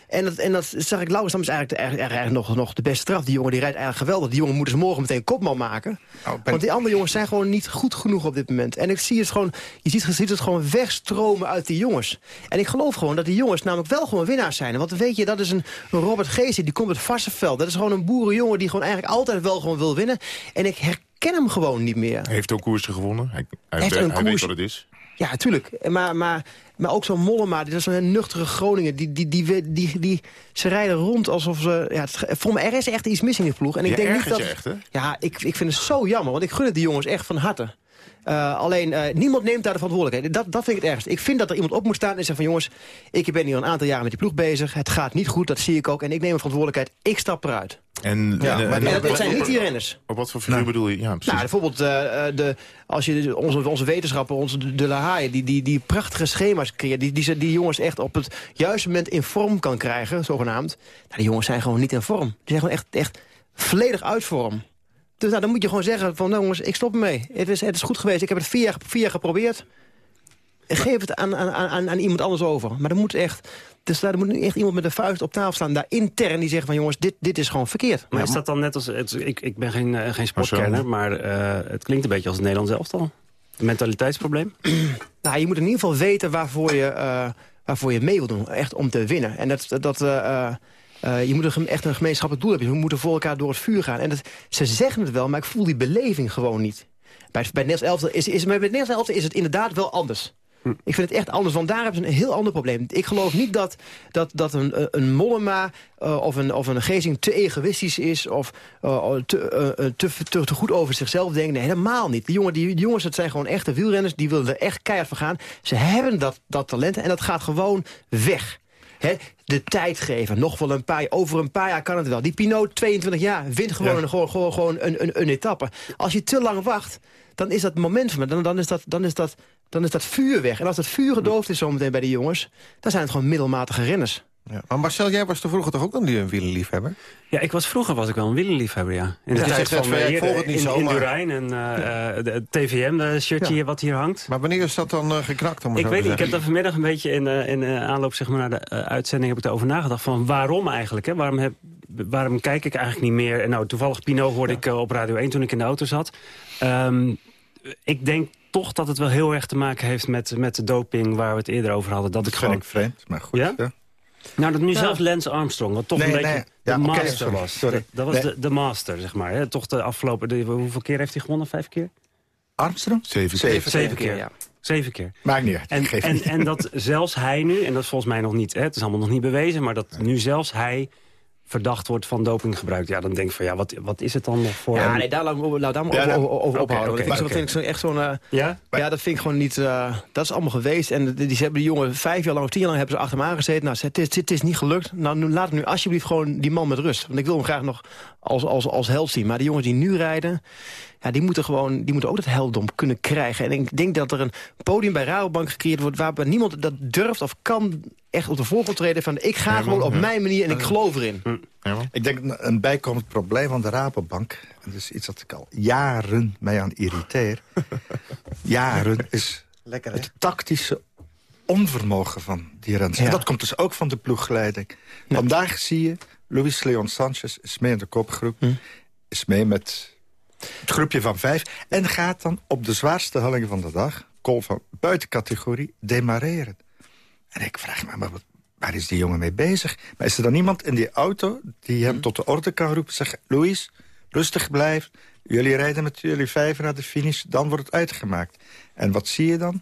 En dat, en dat zag ik, Laurens, dat is eigenlijk, eigenlijk, eigenlijk nog, nog de beste straf. Die jongen die rijdt eigenlijk geweldig. Die jongen moeten ze morgen meteen kopman maken. Oh, Want die andere jongens zijn gewoon niet goed genoeg op dit moment. En ik zie het gewoon, je ziet, je ziet het gewoon wegstromen uit die jongens. En ik geloof gewoon dat die jongens namelijk wel gewoon winnaars zijn. Want weet je, dat is een, een Robert Geesje, die komt uit Varsenveld. Dat is gewoon een boerenjongen die gewoon eigenlijk altijd wel gewoon wil winnen. En ik herken hem gewoon niet meer. Hij heeft ook koersen gewonnen. Hij, hij, Heeft hij, een hij koers- weet wat het is. Ja, tuurlijk. Maar, maar, maar ook zo'n Mollema, dat is zo'n nuchtere Groningen. Die, die, die, die, die, ze rijden rond alsof ze... Ja, voor me, er is echt iets mis in die ploeg. En ik Je denk niet dat, je echt, hè? Ja, ik, ik vind het zo jammer. Want ik gun het die jongens echt van harte. Uh, alleen, uh, niemand neemt daar de verantwoordelijkheid. Dat, dat vind ik het ergst. Ik vind dat er iemand op moet staan en zeggen van... jongens, ik ben hier een aantal jaren met die ploeg bezig. Het gaat niet goed, dat zie ik ook. En ik neem een verantwoordelijkheid. Ik stap eruit. En, Ja, en, maar en- dat- zijn niet die renners. Op wat voor figuur bedoel je? Ja, precies. Nou, bijvoorbeeld, eh, eh, de, als je onze, onze wetenschapper, onze de, La Haye, die, die, die prachtige schema's creëert... Die, die, ze- die jongens echt op het juiste moment in vorm kan krijgen, zogenaamd. Nou, die jongens zijn gewoon niet in vorm. Die zijn gewoon echt, echt volledig uit vorm. Dus nou, dan moet je gewoon zeggen van, nou jongens, ik stop ermee. Het is, het is goed geweest, ik heb het vier jaar, vier jaar geprobeerd. Geef het aan, aan, aan, aan iemand anders over. Maar er moet echt... Dus daar moet nu echt iemand met een vuist op tafel staan, daar intern, die zegt van jongens, dit, dit is gewoon verkeerd. Maar is dat dan net als... Het, ik, ik ben geen, eh, geen sportkenner, maar eh, het klinkt een beetje als het Nederlands elftal. Een mentaliteitsprobleem? Nou, je moet in ieder geval weten waarvoor je, eh, waarvoor je mee wil doen. Echt om te winnen. En dat, dat, eh, eh, eh, je moet een, echt een gemeenschappelijk doel hebben. We moeten voor elkaar door het vuur gaan. En dat, ze zeggen het wel, maar ik voel die beleving gewoon niet. Bij, bij Nederlands elftal is, is, bij het Nederlands elftal is het inderdaad wel anders. Ik vind het echt anders, want daar hebben ze een heel ander probleem. Ik geloof niet dat, dat, dat een, een Mollema eh, of, een, of een Gezing te egoïstisch is... of eh, te, eh, eh, te, te, te goed over zichzelf denken. Nee, helemaal niet. Die, jongen, die, die jongens, dat zijn gewoon echte wielrenners. Die willen er echt keihard voor gaan. Ze hebben dat, dat talent en dat gaat gewoon weg. De tijd geven. Nog wel een paar Over een paar jaar kan het wel. Die Pinot, 22 jaar, wint gewoon, Ja. een, gewoon, gewoon, gewoon een, een, een etappe. Als je te lang wacht, dan is dat momentum. Dan, dan, is dat, dan, is dat, dan is dat vuur weg. En als dat vuur gedoofd is zometeen bij de jongens... dan zijn het gewoon middelmatige renners. Ja. Maar Marcel, jij was er vroeger toch ook dan een wielerliefhebber? Ja, ik was, vroeger was ik wel een wielerliefhebber, ja. In de Ja, je tijd van ja, eh, ik hier, volg het niet in, zo, in maar- Durijn en eh, eh, de het TVM-shirtje wat hier hangt. Maar wanneer is dat dan eh, geknakt? Om Ik weet niet, ik heb daar vanmiddag een beetje in, eh, in eh, aanloop zeg maar, naar de eh, uitzending heb ik erover nagedacht. Van waarom eigenlijk? Hè? Waarom, heb, waarom kijk ik eigenlijk niet meer? Nou, toevallig Pino hoorde ik eh, op Radio 1 toen ik in de auto zat. Ehm, ik denk toch dat het wel heel erg te maken heeft met, met de doping waar we het eerder over hadden. Dat ik vind gewoon... ik vreemd, maar goed. Ja? Nou, dat nu Ja. zelfs Lance Armstrong, wat toch Nee, een beetje nee. de Ja, master was. sorry. Dat was Nee. de, de master, zeg maar. Hè? Toch de afgelopen... De, hoeveel keer heeft hij gewonnen? Vijf keer? Armstrong? Zeven Zeven. Zeven keer, ja. Zeven keer. Maakt niet uit. En, Geef en, niet. en dat zelfs hij nu, en dat is volgens mij nog niet... Hè, het is allemaal nog niet bewezen... maar dat nu zelfs hij verdacht wordt van dopinggebruik. Ja, dan denk ik van, ja, wat, wat is het dan nog voor... Ja, nee, daar laat daar maar Ja, over, ophouden. dat vind ik, zo- vind ik zo echt zo'n... eh, Ja? Ja, dat vind ik gewoon niet... eh, dat is allemaal geweest. En die, die, ze hebben die jongen vijf jaar lang of tien jaar lang hebben ze achter hem aangezeten. Nou, ze- het is, het is niet gelukt. Nou, nu, laat nu alsjeblieft gewoon die man met rust. Want ik wil hem graag nog als, als, als held zien. Maar die jongens die nu rijden... Ja, die moeten gewoon die moeten ook dat heldom kunnen krijgen. En ik denk dat er een podium bij Rabobank gecreëerd wordt... waarbij niemand dat durft of kan echt op de voorgrond treden... van ik ga gewoon op mijn manier en ik geloof erin. Ik denk een- een bijkomend probleem van de Rabobank... en dat is iets dat ik al jaren mij aan irriteer... jaren is Lekker, hè? het tactische onvermogen van die renners. En Ja. dat komt dus ook van de ploegleiding. Vandaag zie je, Luis Leon Sanchez is mee in de kopgroep... Hm. is mee met het groepje van vijf... en gaat dan op de zwaarste hellingen van de dag... call van buitencategorie, demareren. En ik vraag me, maar wat, waar is die jongen mee bezig? Maar is er dan iemand in die auto die hem tot de orde kan roepen... zeggen, Louis, rustig blijf, jullie rijden met jullie vijf naar de finish... dan wordt het uitgemaakt. En wat zie je dan?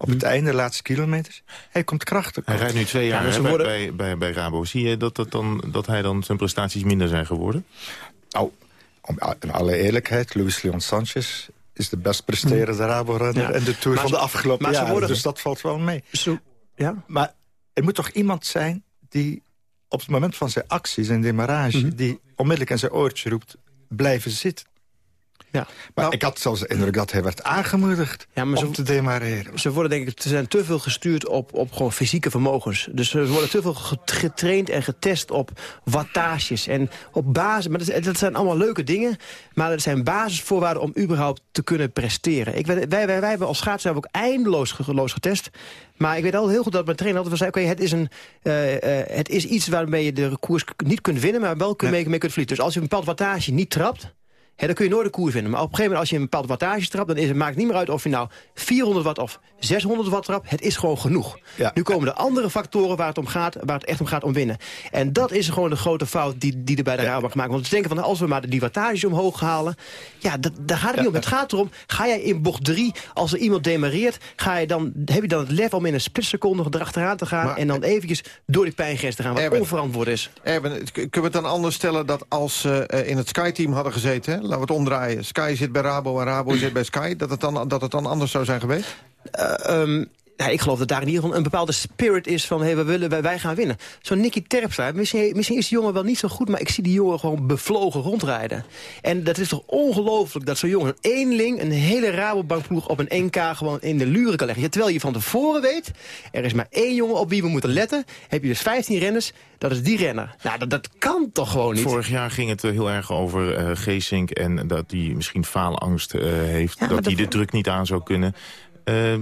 Op het einde, de laatste kilometers, hij komt krachtig. Hij rijdt nu twee jaar hè, worden- bij, bij, bij Rabo. Zie je dat, dat, dan, dat hij dan zijn prestaties minder zijn geworden? Nou, om, in alle eerlijkheid, Luis Leon Sanchez is de best presterende Rabo-renner... Ja. en de Tour Maar van de afgelopen maar ze jaren. worden- Dus dat valt wel mee. ja? Maar er moet toch iemand zijn die op het moment van zijn actie, zijn demarrage... Mhm. die onmiddellijk in zijn oortje roept, blijven zitten. Ja. Maar ik had zelfs de indruk dat hij werd aangemoedigd Ja, maar om ze- te demareren. Ze worden denk ik, ze zijn te veel gestuurd op, op gewoon fysieke vermogens. Dus ze worden te veel get- getraind en getest op wattages en op basis. Maar dat, dat zijn allemaal leuke dingen, maar dat zijn basisvoorwaarden om überhaupt te kunnen presteren. Ik weet, wij, wij, wij hebben als schaatsen hebben ook eindeloos ge- geloos getest. Maar ik weet al heel goed dat mijn trainer altijd zei... oké, het, is een, eh, eh, het is iets waarmee je de koers niet kunt winnen... maar wel kun, mee, mee kunt vliegen. Dus als je een bepaald wattage niet trapt... Dan kun je nooit de koers vinden. Maar op een gegeven moment als je een bepaald wattage trapt... dan is het, maakt het niet meer uit of je nou 400 watt of 600 watt trapt. Het is gewoon genoeg. Nu komen er andere factoren waar het, om gaat, waar het echt om gaat om winnen. En dat is gewoon de grote fout die, die er bij de Rabobank gemaakt wordt. Want ze denken van als we maar die wattages omhoog halen... ja, dat, daar gaat het niet om. Het gaat erom, ga jij in bocht 3, als er iemand demareert... Ga je dan, heb je dan het lef om in een splitseconde erachteraan te gaan... en dan eventjes door die pijngrens te gaan, wat Erwin. onverantwoord is. Het- kunnen we het dan anders stellen dat als ze eh, in het Sky-team hadden gezeten... Laten we het omdraaien, Sky zit bij Rabo en Rabo zit bij Sky... Dat het, dan, dat het dan anders zou zijn geweest? Ehm, ja, ik geloof dat daar in ieder geval een bepaalde spirit is van... Hey, we willen, wij, wij gaan winnen. Zo'n Nicky Terpstra, misschien, misschien is die jongen wel niet zo goed... maar ik zie die jongen gewoon bevlogen rondrijden. En dat is toch ongelooflijk dat zo'n jongen, een eenling... een hele Rabobankploeg op een NK gewoon in de luren kan leggen. Ja, terwijl je van tevoren weet, er is maar één jongen op wie we moeten letten. Heb je dus 15 renners, dat is die renner. Nou, dat, dat kan toch gewoon niet? Vorig jaar ging het eh, heel erg over eh Geesink... en dat hij misschien faalangst eh, heeft, dat hij de druk niet aan zou kunnen. Eh,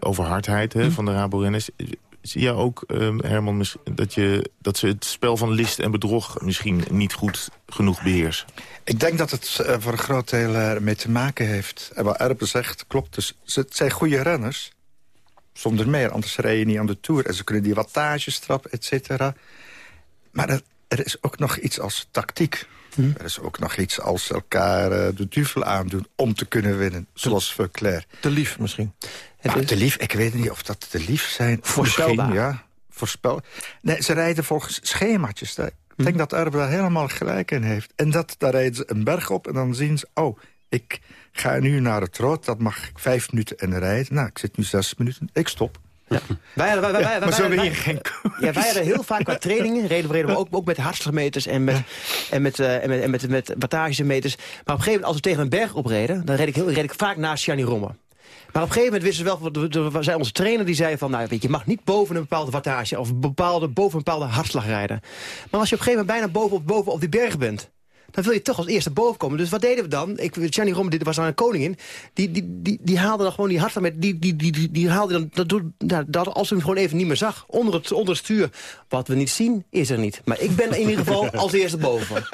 over hardheid Hm. hè, van de Rabo-renners. Zie je ook, eh, Herman, dat, je, dat ze het spel van list en bedrog... misschien niet goed genoeg beheersen? Ik denk dat het eh, voor een groot deel eh, mee te maken heeft. En wat Erbe zegt, klopt. Dus ze het zijn goede renners. Zonder meer, anders rij je niet aan de Tour. En ze kunnen die wattages trappen, et cetera. Maar er, er is ook nog iets als tactiek. Er is ook nog iets als elkaar eh, de duvel aandoen om te kunnen winnen. Zoals Verclair. Te lief misschien. Nou, te lief, ik weet niet of dat te lief zijn. Voorspelbaar. Misschien, ja, voorspel. Nee, ze rijden volgens schemaatjes. Ik denk dat Erbe daar helemaal gelijk in heeft. En dat, daar rijden ze een berg op en dan zien ze... oh, ik ga nu naar het rood, dat mag ik vijf minuten in rijden. Nou, ik zit nu zes minuten, ik stop. Wij, hadden- wij, wij, wij, maar zo win je wij- geen Ja, wij hadden heel vaak qua trainingen, reden, reden we ook, ook met hartslagmeters en met, en met, eh, en met, en met, met wattagemeters. Maar op een gegeven moment, als we tegen een berg opreden, dan reed ik, heel, reed ik vaak naast Gianni Romme. Maar op een gegeven moment wisten ze wel, zei onze trainer die zei van, nou weet je, je mag niet boven een bepaalde wattage of bepaalde, boven een bepaalde hartslag rijden. Maar als je op een gegeven moment bijna boven boven op die berg bent, dan wil je toch als eerste boven komen. Dus wat deden we dan? Ik, Gianni Romme, dit was dan een koningin. Die, die, die, die haalde dan gewoon die hartslag met. Die, die, die, die, die haalde dan. Dat, doet- dat, als we hem gewoon even niet meer zag. Onder het, onder het stuur. Wat we niet zien, is er niet. Maar ik ben in ieder geval als eerste boven.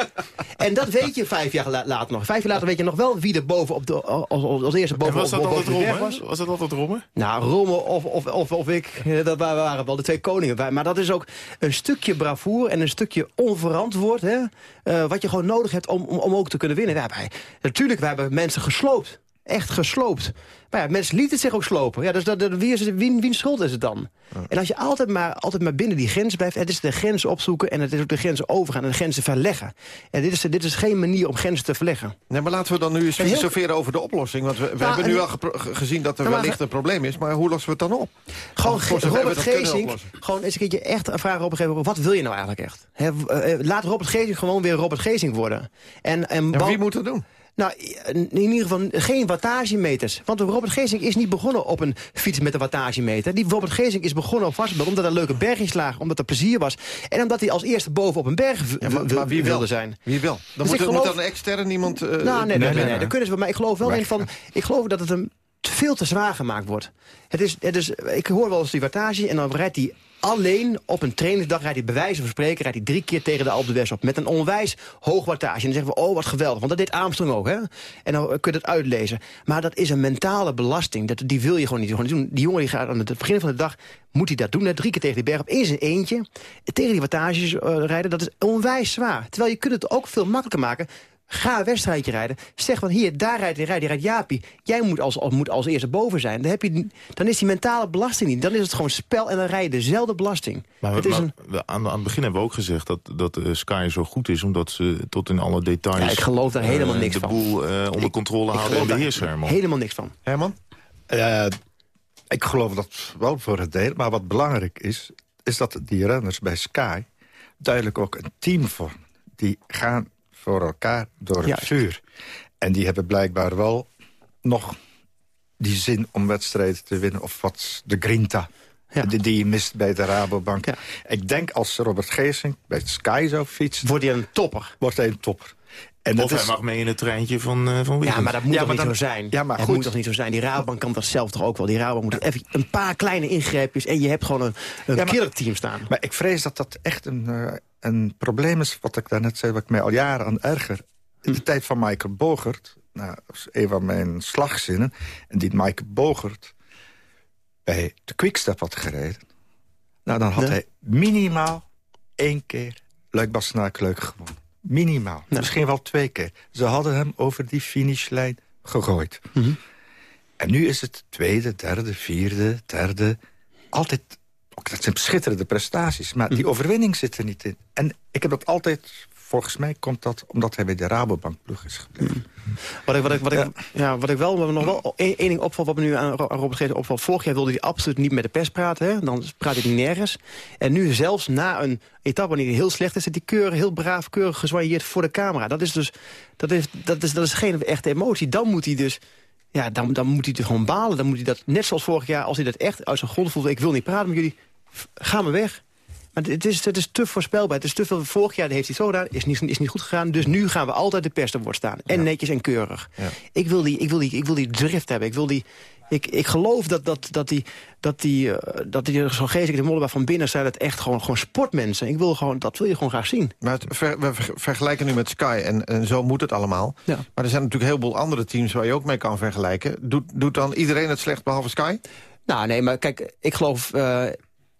En dat weet je vijf jaar la- later nog. Vijf jaar later weet je nog wel wie er boven op de, als, als, als eerste En boven was dat op, altijd Romme? was. Was dat altijd Romme? Nou, Rommel of, of, of, of ik, dat waren, waren wel de twee koningen. Maar dat is ook een stukje bravoure en een stukje onverantwoord. Hè? Eh, wat je gewoon nodig hebt om, om, om ook te kunnen winnen. Wij, natuurlijk, we hebben mensen gesloopt. Echt gesloopt. Maar ja, mensen lieten zich ook slopen. Ja, dus dat, dat, wie, is het, wie, wiens schuld is het dan? En als je altijd maar, altijd maar binnen die grens blijft... het is de grens opzoeken en het is ook de grenzen overgaan... en de grenzen verleggen. En dit is, dit is geen manier om grenzen te verleggen. Nee, maar laten we dan nu eens En heel- filosoferen over de oplossing. Want we, we Nou, hebben en- nu al gezien dat er Nou, wellicht een probleem is. Maar hoe lossen we het dan op? Gewoon Robert Geesink, gewoon eens een keertje echt een vraag op een gegeven moment. Wat wil je nou eigenlijk echt? W- eh, laat Robert Geesink gewoon weer Robert Geesink worden. En, en Ja, wie moet dat doen? Nou, in ieder geval geen wattagemeters. Want Robert Geesink is niet begonnen op een fiets met een wattagemeter. Die Robert Geesink is begonnen op vastbel omdat er leuke bergjes lagen. Omdat er plezier was. En omdat hij als eerste boven op een berg Ja, maar, maar wie wilde wel? zijn. Wie wel? Dan Dus moet, er- geloof- moet dan een externe iemand... eh, nou, nee, nee, nee, nee, nee, dat kunnen ze wel. Maar ik geloof wel in van... Ik geloof dat het hem veel te zwaar gemaakt wordt. Het is, het is, ik hoor wel eens die wattage en dan rijdt hij alleen op een trainingsdag... rijdt hij bij wijze van spreken rijdt hij drie keer tegen de Alpe d'Huez op. Met een onwijs hoog wattage. En dan zeggen we, oh wat geweldig. Want dat deed Armstrong ook, hè. En dan kun je het uitlezen. Maar dat is een mentale belasting. Dat, die wil je gewoon niet, gewoon niet doen. Die jongen die gaat aan het begin van de dag... moet hij dat doen, hè, drie keer tegen die berg op. In zijn eentje. Tegen die wattages eh, rijden, dat is onwijs zwaar. Terwijl je kunt het ook veel makkelijker maken... Ga een wedstrijdje rijden. Zeg van hier, daar rijdt, rijdt, rijdt Jaapie. Jij moet als, als, moet als eerste boven zijn. Dan, heb je, dan is die mentale belasting niet. Dan is het gewoon spel en dan rij je dezelfde belasting. Maar, het is maar een, we- aan, aan het begin hebben we ook gezegd dat, dat eh, Sky zo goed is... omdat ze tot in alle details Ja, ik geloof daar eh, helemaal niks de van. boel eh, onder controle ik houden en beheersen. Herman. helemaal niks van. Herman? Eh, ik geloof dat wel voor het deel. Maar wat belangrijk is, is dat die renners bij Sky... duidelijk ook een team vormen. Die gaan voor elkaar door het vuur. En die hebben blijkbaar wel nog die zin om wedstrijden te winnen. Of wat de grinta. Die, die je mist bij de Rabobank. Ik denk als Robert Geesink bij Sky zou fietsen... Wordt hij een topper. Wordt hij een topper. En of dat hij is- mag mee in het treintje van, eh van Ja, maar dat moet Ja, toch niet dan- zo zijn? Ja, maar het goed. moet toch niet zo zijn? Die Rabobank kan dat zelf toch ook wel? Die Rabobank moet even een paar kleine ingreepjes... en je hebt gewoon een, een Ja, killerteam staan. Maar ik vrees dat dat echt een, eh, een probleem is... wat ik daarnet zei, wat ik mij al jaren aan erger. In de tijd van Michael Bogert... Nou, dat is een van mijn slagzinnen... en die Michael Bogert bij de Quickstep had gereden... nou, dan had Ja. hij minimaal één keer Luik Bastenaak leuk gewonnen. Minimaal. Misschien wel twee keer. Ze hadden hem over die finishlijn gegooid. Mhm. En nu is het tweede, derde, vierde, derde. Altijd, dat zijn schitterende prestaties. Maar die overwinning zit er niet in. En ik heb dat altijd, volgens mij komt dat... omdat hij bij de Rabobank ploeg is gebleven. Wat ik, wat ik, wat ik, ja. wat ik wel, wat nog wel één één ding opvalt, wat me nu aan, Ro- aan Robert Geesink opvalt. Vorig jaar wilde hij absoluut niet met de pers praten. Hè? Dan praat hij nergens. En nu zelfs na een etappe wanneer hij heel slecht is... zit hij keurig, heel braaf, keurig gezwaaieerd voor de camera. Dat is dus dat is, dat is, dat is geen echte emotie. Dan moet hij dus... Ja, dan, dan moet hij er gewoon balen. Dan moet hij dat, net zoals vorig jaar, als hij dat echt uit zijn grond voelt... ik wil niet praten met jullie, ga maar weg. Maar het is, het is te voorspelbaar. Het is te veel. Vorig jaar heeft hij het zo gedaan, is niet, is niet goed gegaan. Dus nu gaan we altijd de pers woord staan. En netjes en keurig. Ik, wil die, ik, wil die, ik wil die drift hebben. Ik, wil die, ik, ik geloof dat, dat, dat die, dat die, eh, dat die zo'n geestelijk de van binnen zijn het echt gewoon, gewoon sportmensen. Ik wil gewoon, dat wil je gewoon graag zien. Maar het ver- we ver- vergelijken nu met Sky en, en zo moet het allemaal. Ja. Maar er zijn natuurlijk heel veel andere teams waar je ook mee kan vergelijken. Doet, doet dan iedereen het slecht behalve Sky? Nou, nee, maar kijk, ik geloof... eh,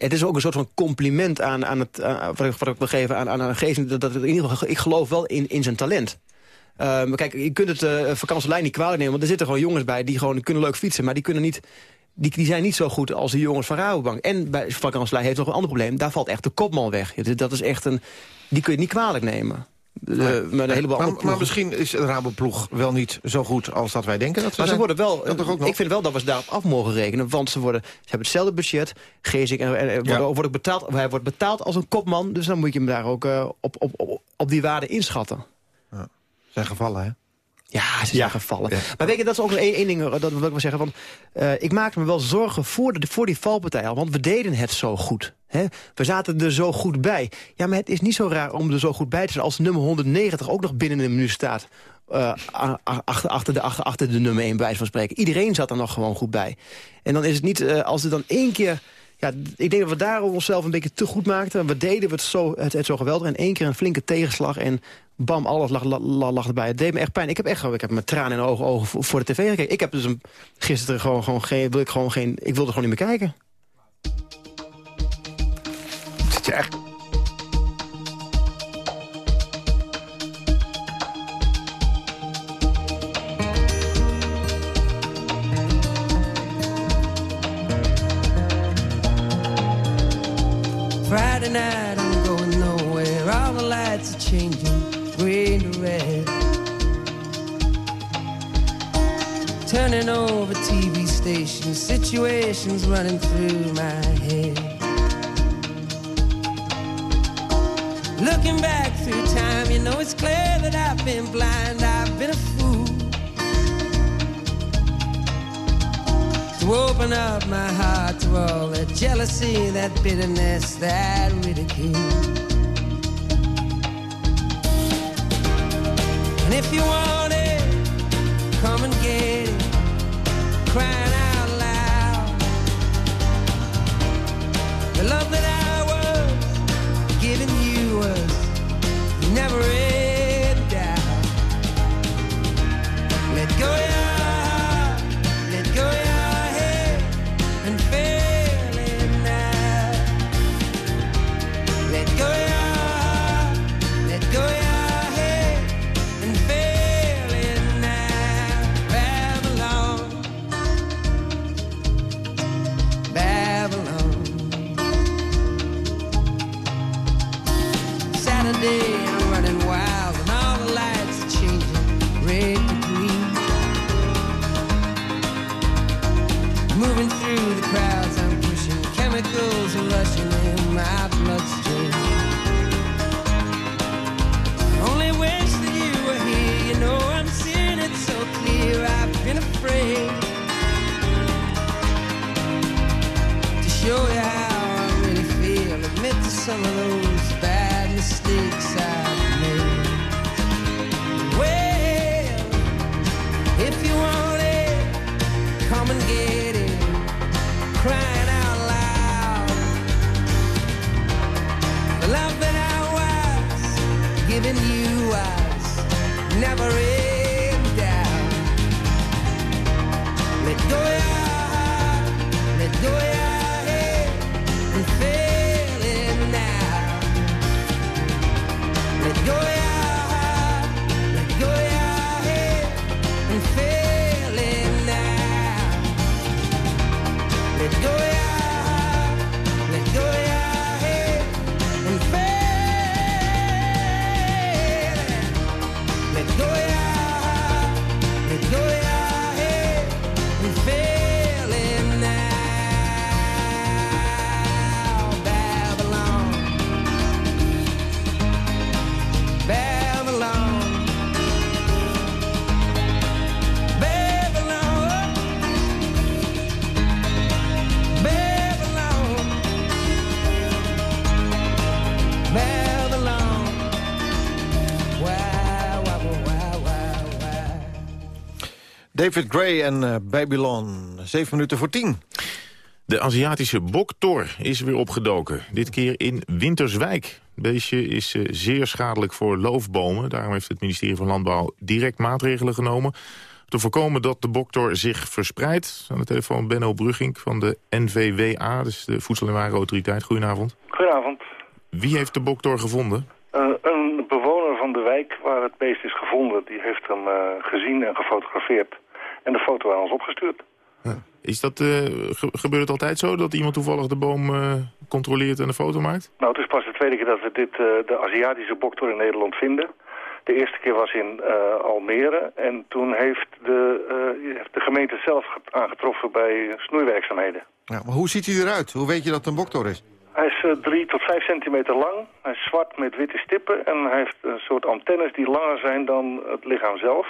het is ook een soort van compliment aan, aan het, aan- wat, ik, wil geven aan, aan geest. Dat, dat, in ieder geval, ik geloof wel in, in zijn talent. Eh, maar kijk, je kunt het uh, vakantielijn niet kwalijk nemen... want er zitten gewoon jongens bij die gewoon kunnen leuk fietsen... maar die, kunnen niet, die, die zijn niet zo goed als de jongens van Rabobank. En bij vakantielijn heeft nog een ander probleem. Daar valt echt de kopman weg. Dat is echt een... Die kun je niet kwalijk nemen. Eh, maar een heleboel maar, maar misschien is de Raboploeg wel niet zo goed als dat wij denken dat ze maar ze zijn. worden wel, Dat toch ook nog? ik vind wel dat we ze daarop af mogen rekenen. Want ze, worden, ze hebben hetzelfde budget. Geesink en, en, worden, wordt ook betaald, hij wordt betaald als een kopman. Dus dan moet je hem daar ook eh, op, op, op, op die waarde inschatten. Zijn gevallen, hè? Ja, ze zijn gevallen. Maar weet je, dat is ook één, één ding dat wil ik wel zeggen. Want, eh, ik maakte me wel zorgen voor, de, voor die valpartij al. Want we deden het zo goed. Hè? We zaten er zo goed bij. Ja, maar het is niet zo raar om er zo goed bij te zijn... als nummer 190 ook nog binnen een minuut staat. eh, achter, achter, de, achter, achter de nummer 1 bij wijze van spreken. Iedereen zat er nog gewoon goed bij. En dan is het niet, eh, als er dan één keer... Ja, ik denk dat we daar onszelf een beetje te goed maakten. We deden we het, zo, het, het zo geweldig. En één keer een flinke tegenslag. En bam, alles lag, erbij. Het deed me echt pijn. Ik heb echt ik heb mijn tranen in de ogen, ogen voor, de tv gekeken. Ik heb dus gisteren gewoon, gewoon geen, wil ik gewoon geen... Ik wilde gewoon niet meer kijken. Zit je echt... every I'm going nowhere. All the lights are changing, green to red. Turning over TV stations, situations running through my head. Looking back through time, you know it's clear that I've been blind. To open up my heart to all that jealousy, that bitterness, that ridicule. And if you want David Gray en eh, Babylon. Zeven minuten voor tien. De Aziatische boktor is weer opgedoken. Dit keer in Winterswijk. Het beestje is eh, zeer schadelijk voor loofbomen. Daarom heeft het ministerie van Landbouw direct maatregelen genomen... te voorkomen dat de boktor zich verspreidt. Aan de telefoon Benno Brugging van de NVWA, dus de Voedsel- en Warenautoriteit. Goedenavond. Goedenavond. Wie heeft de boktor gevonden? Eh, een bewoner van de wijk waar het beest is gevonden, die heeft hem eh, gezien en gefotografeerd. En de foto aan ons opgestuurd. Is dat, eh, ge- gebeurt het altijd zo dat iemand toevallig de boom eh, controleert en een foto maakt? Nou, het is pas de tweede keer dat we dit, eh, de Aziatische boktor in Nederland vinden. De eerste keer was in eh, Almere en toen heeft de, eh, heeft de gemeente zelf ge- aangetroffen bij snoeiwerkzaamheden. Ja, maar hoe ziet hij eruit? Hoe weet je dat het een boktor is? Hij is eh, drie tot vijf centimeter lang. Hij is zwart met witte stippen en hij heeft een soort antennes die langer zijn dan het lichaam zelf.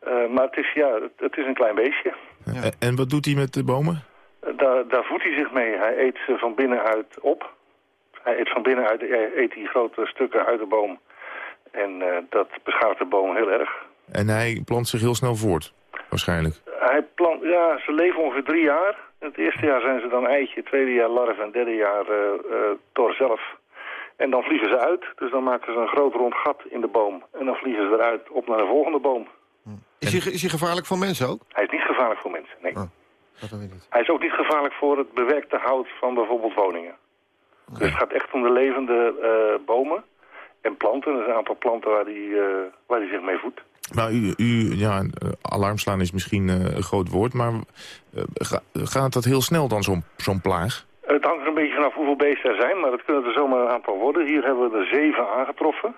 Eh, maar het is, ja, het, het is een klein beestje. En, en wat doet hij met de bomen? Eh, Daar, daar voedt hij zich mee. Hij eet ze van binnenuit op. Hij eet van binnenuit eet hij grote stukken uit de boom. En eh, dat beschadigt de boom heel erg. En hij plant zich heel snel voort, waarschijnlijk. Hij plant, ja, ze leven ongeveer drie jaar. Het eerste jaar zijn ze dan eitje, het tweede jaar larf en het derde jaar eh eh, tor zelf. En dan vliegen ze uit, dus dan maken ze een groot rond gat in de boom. En dan vliegen ze eruit op naar de volgende boom. Is hij, is hij gevaarlijk voor mensen ook? Hij is niet gevaarlijk voor mensen, nee. Dat weet ik niet. Hij is ook niet gevaarlijk voor het bewerkte hout van bijvoorbeeld woningen. Dus het gaat echt om de levende eh, bomen en planten. Er is een aantal planten waar hij eh, waar die zich mee voedt. Maar u, u ja, eh, alarm slaan is misschien een groot woord, maar ga- gaat dat heel snel dan, zo'n zo'n plaag? Het hangt er een beetje vanaf hoeveel beesten er zijn, maar dat kunnen er zomaar een aantal worden. Hier hebben we er zeven aangetroffen.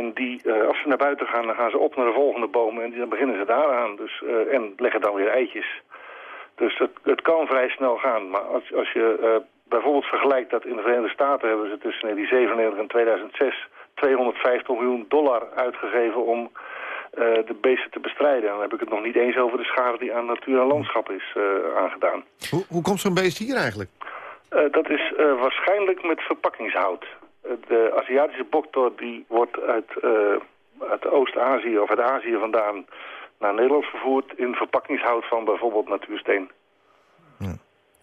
En die, eh, als ze naar buiten gaan, dan gaan ze op naar de volgende boom en dan beginnen ze daaraan. Dus, eh, en leggen dan weer eitjes. Dus het, het kan vrij snel gaan. Maar als, als je eh, bijvoorbeeld vergelijkt dat in de Verenigde Staten hebben ze tussen 1997 en 2006 250 miljoen dollar uitgegeven om de beesten te bestrijden. En dan heb ik het nog niet eens over de schade die aan natuur en landschap is aangedaan. Hoe, hoe komt zo'n beest hier eigenlijk? Dat is waarschijnlijk met verpakkingshout. De Aziatische boktor die wordt uit, eh, uit Oost-Azië of uit Azië vandaan naar Nederland vervoerd in verpakkingshout van bijvoorbeeld natuursteen.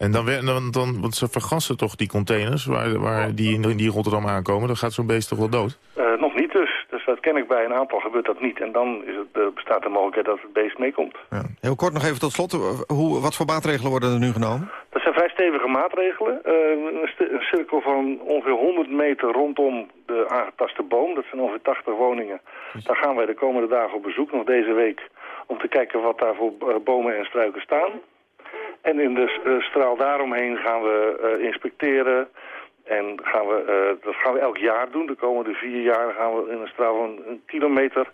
En dan, dan, dan, want ze vergassen toch die containers waar, waar die, in, die Rotterdam aankomen. Dan gaat zo'n beest toch wel dood? Eh, nog niet dus. Dus dat ken ik bij een aantal gebeurt dat niet. En dan is het, eh, bestaat de mogelijkheid dat het beest meekomt. Heel kort nog even tot slot. Hoe, wat voor maatregelen worden er nu genomen? Dat zijn vrij stevige maatregelen. Eh, een, cirkel van ongeveer 100 meter rondom de aangetaste boom. Dat zijn ongeveer 80 woningen. Daar gaan wij de komende dagen op bezoek, nog deze week. Om te kijken wat daar voor eh, bomen en struiken staan. En in de eh, straal daaromheen gaan we inspecteren. En gaan we, dat gaan we elk jaar doen. De komende vier jaar gaan we in een straal van een kilometer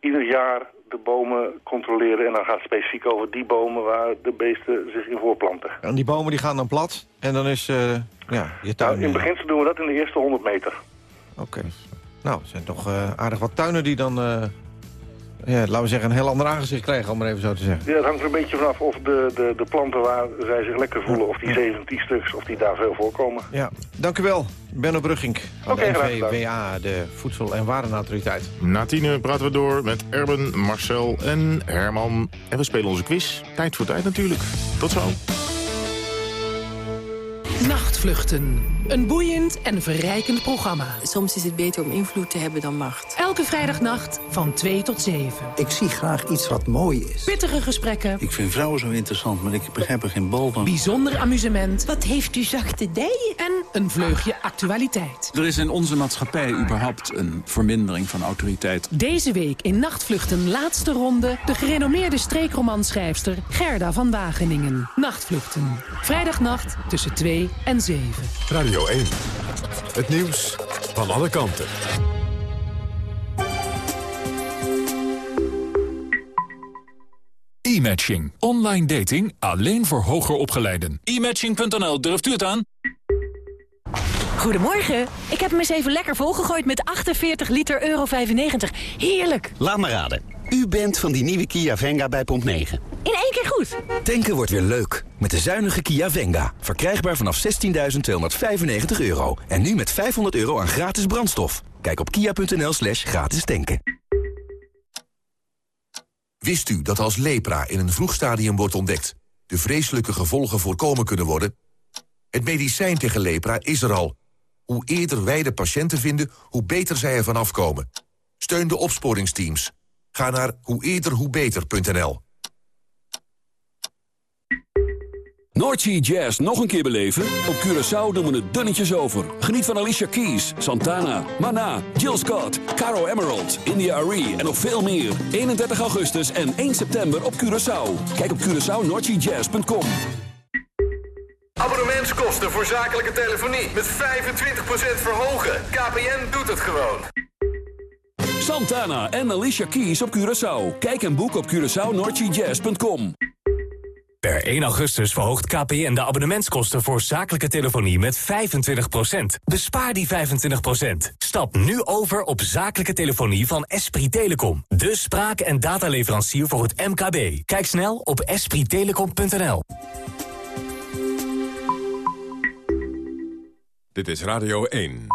ieder jaar de bomen controleren. En dan gaat het specifiek over die bomen waar de beesten zich in voorplanten. En die bomen die gaan dan plat. En dan is eh, ja, je tuin... Nou, in beginsel doen we dat in de eerste 100 meter. Oké. Nou, er zijn toch eh, aardig wat tuinen die dan... ja, laten we zeggen, een heel ander aangezicht krijgen, om maar even zo te zeggen. Ja, het hangt er een beetje vanaf of de, de, de planten waar zij zich lekker voelen... of die 17 stuks, of die daar veel voorkomen. Ja, dank u wel. Benno Brugging van Oké, de graag gedaan. NVWA, de Voedsel- en Warenautoriteit. Na tien uur praten we door met Erben, Marcel en Herman. En we spelen onze quiz. Tijd voor tijd natuurlijk. Tot zo. Nachtvluchten. Een boeiend en verrijkend programma. Soms is het beter om invloed te hebben dan macht. Elke vrijdagnacht van 2 tot 7. Ik zie graag iets wat mooi is. Pittige gesprekken. Ik vind vrouwen zo interessant, maar ik begrijp er geen bal van. Bijzonder amusement. Wat heeft u zachte dijen? En een vleugje actualiteit. Er is in onze maatschappij überhaupt een vermindering van autoriteit. Deze week in Nachtvluchten laatste ronde... de gerenommeerde streekromanschrijfster Gerda van Wageningen. Nachtvluchten. Vrijdagnacht tussen 2 en 7. Radio 1. Het nieuws van alle kanten. E-matching. Online dating alleen voor hoger opgeleiden. E-matching.nl, durft u het aan? Goedemorgen. Ik heb hem eens even lekker volgegooid met 48 liter euro 95. Heerlijk. Laat me raden. U bent van die nieuwe Kia Venga bij Pomp 9. In één keer goed. Tanken wordt weer leuk. Met de zuinige Kia Venga. Verkrijgbaar vanaf 16.295 euro. En nu met 500 euro aan gratis brandstof. Kijk op kia.nl slash gratis tanken. Wist u dat als lepra in een vroeg stadium wordt ontdekt... de vreselijke gevolgen voorkomen kunnen worden? Het medicijn tegen lepra is er al. Hoe eerder wij de patiënten vinden, hoe beter zij ervan afkomen. Steun de opsporingsteams. Ga naar hoe eerder hoe beter.nl. Noordsea Jazz nog een keer beleven? Op Curaçao doen we het dunnetjes over. Geniet van Alicia Keys, Santana, Mana, Jill Scott, Caro Emerald, India Arie en nog veel meer. 31 augustus en 1 september op Curaçao. Kijk op CuraçaoNoordseaJazz.com. Abonnementskosten voor zakelijke telefonie met 25% verhogen. KPN doet het gewoon. Santana en Alicia Keys op Curaçao. Kijk en boek op CuraçaoNoordseaJazz.com. Per 1 augustus verhoogt KPN de abonnementskosten voor zakelijke telefonie met 25%. Bespaar die 25%. Stap nu over op zakelijke telefonie van Esprit Telecom. De spraak- en dataleverancier voor het MKB. Kijk snel op esprittelecom.nl. Dit is Radio 1.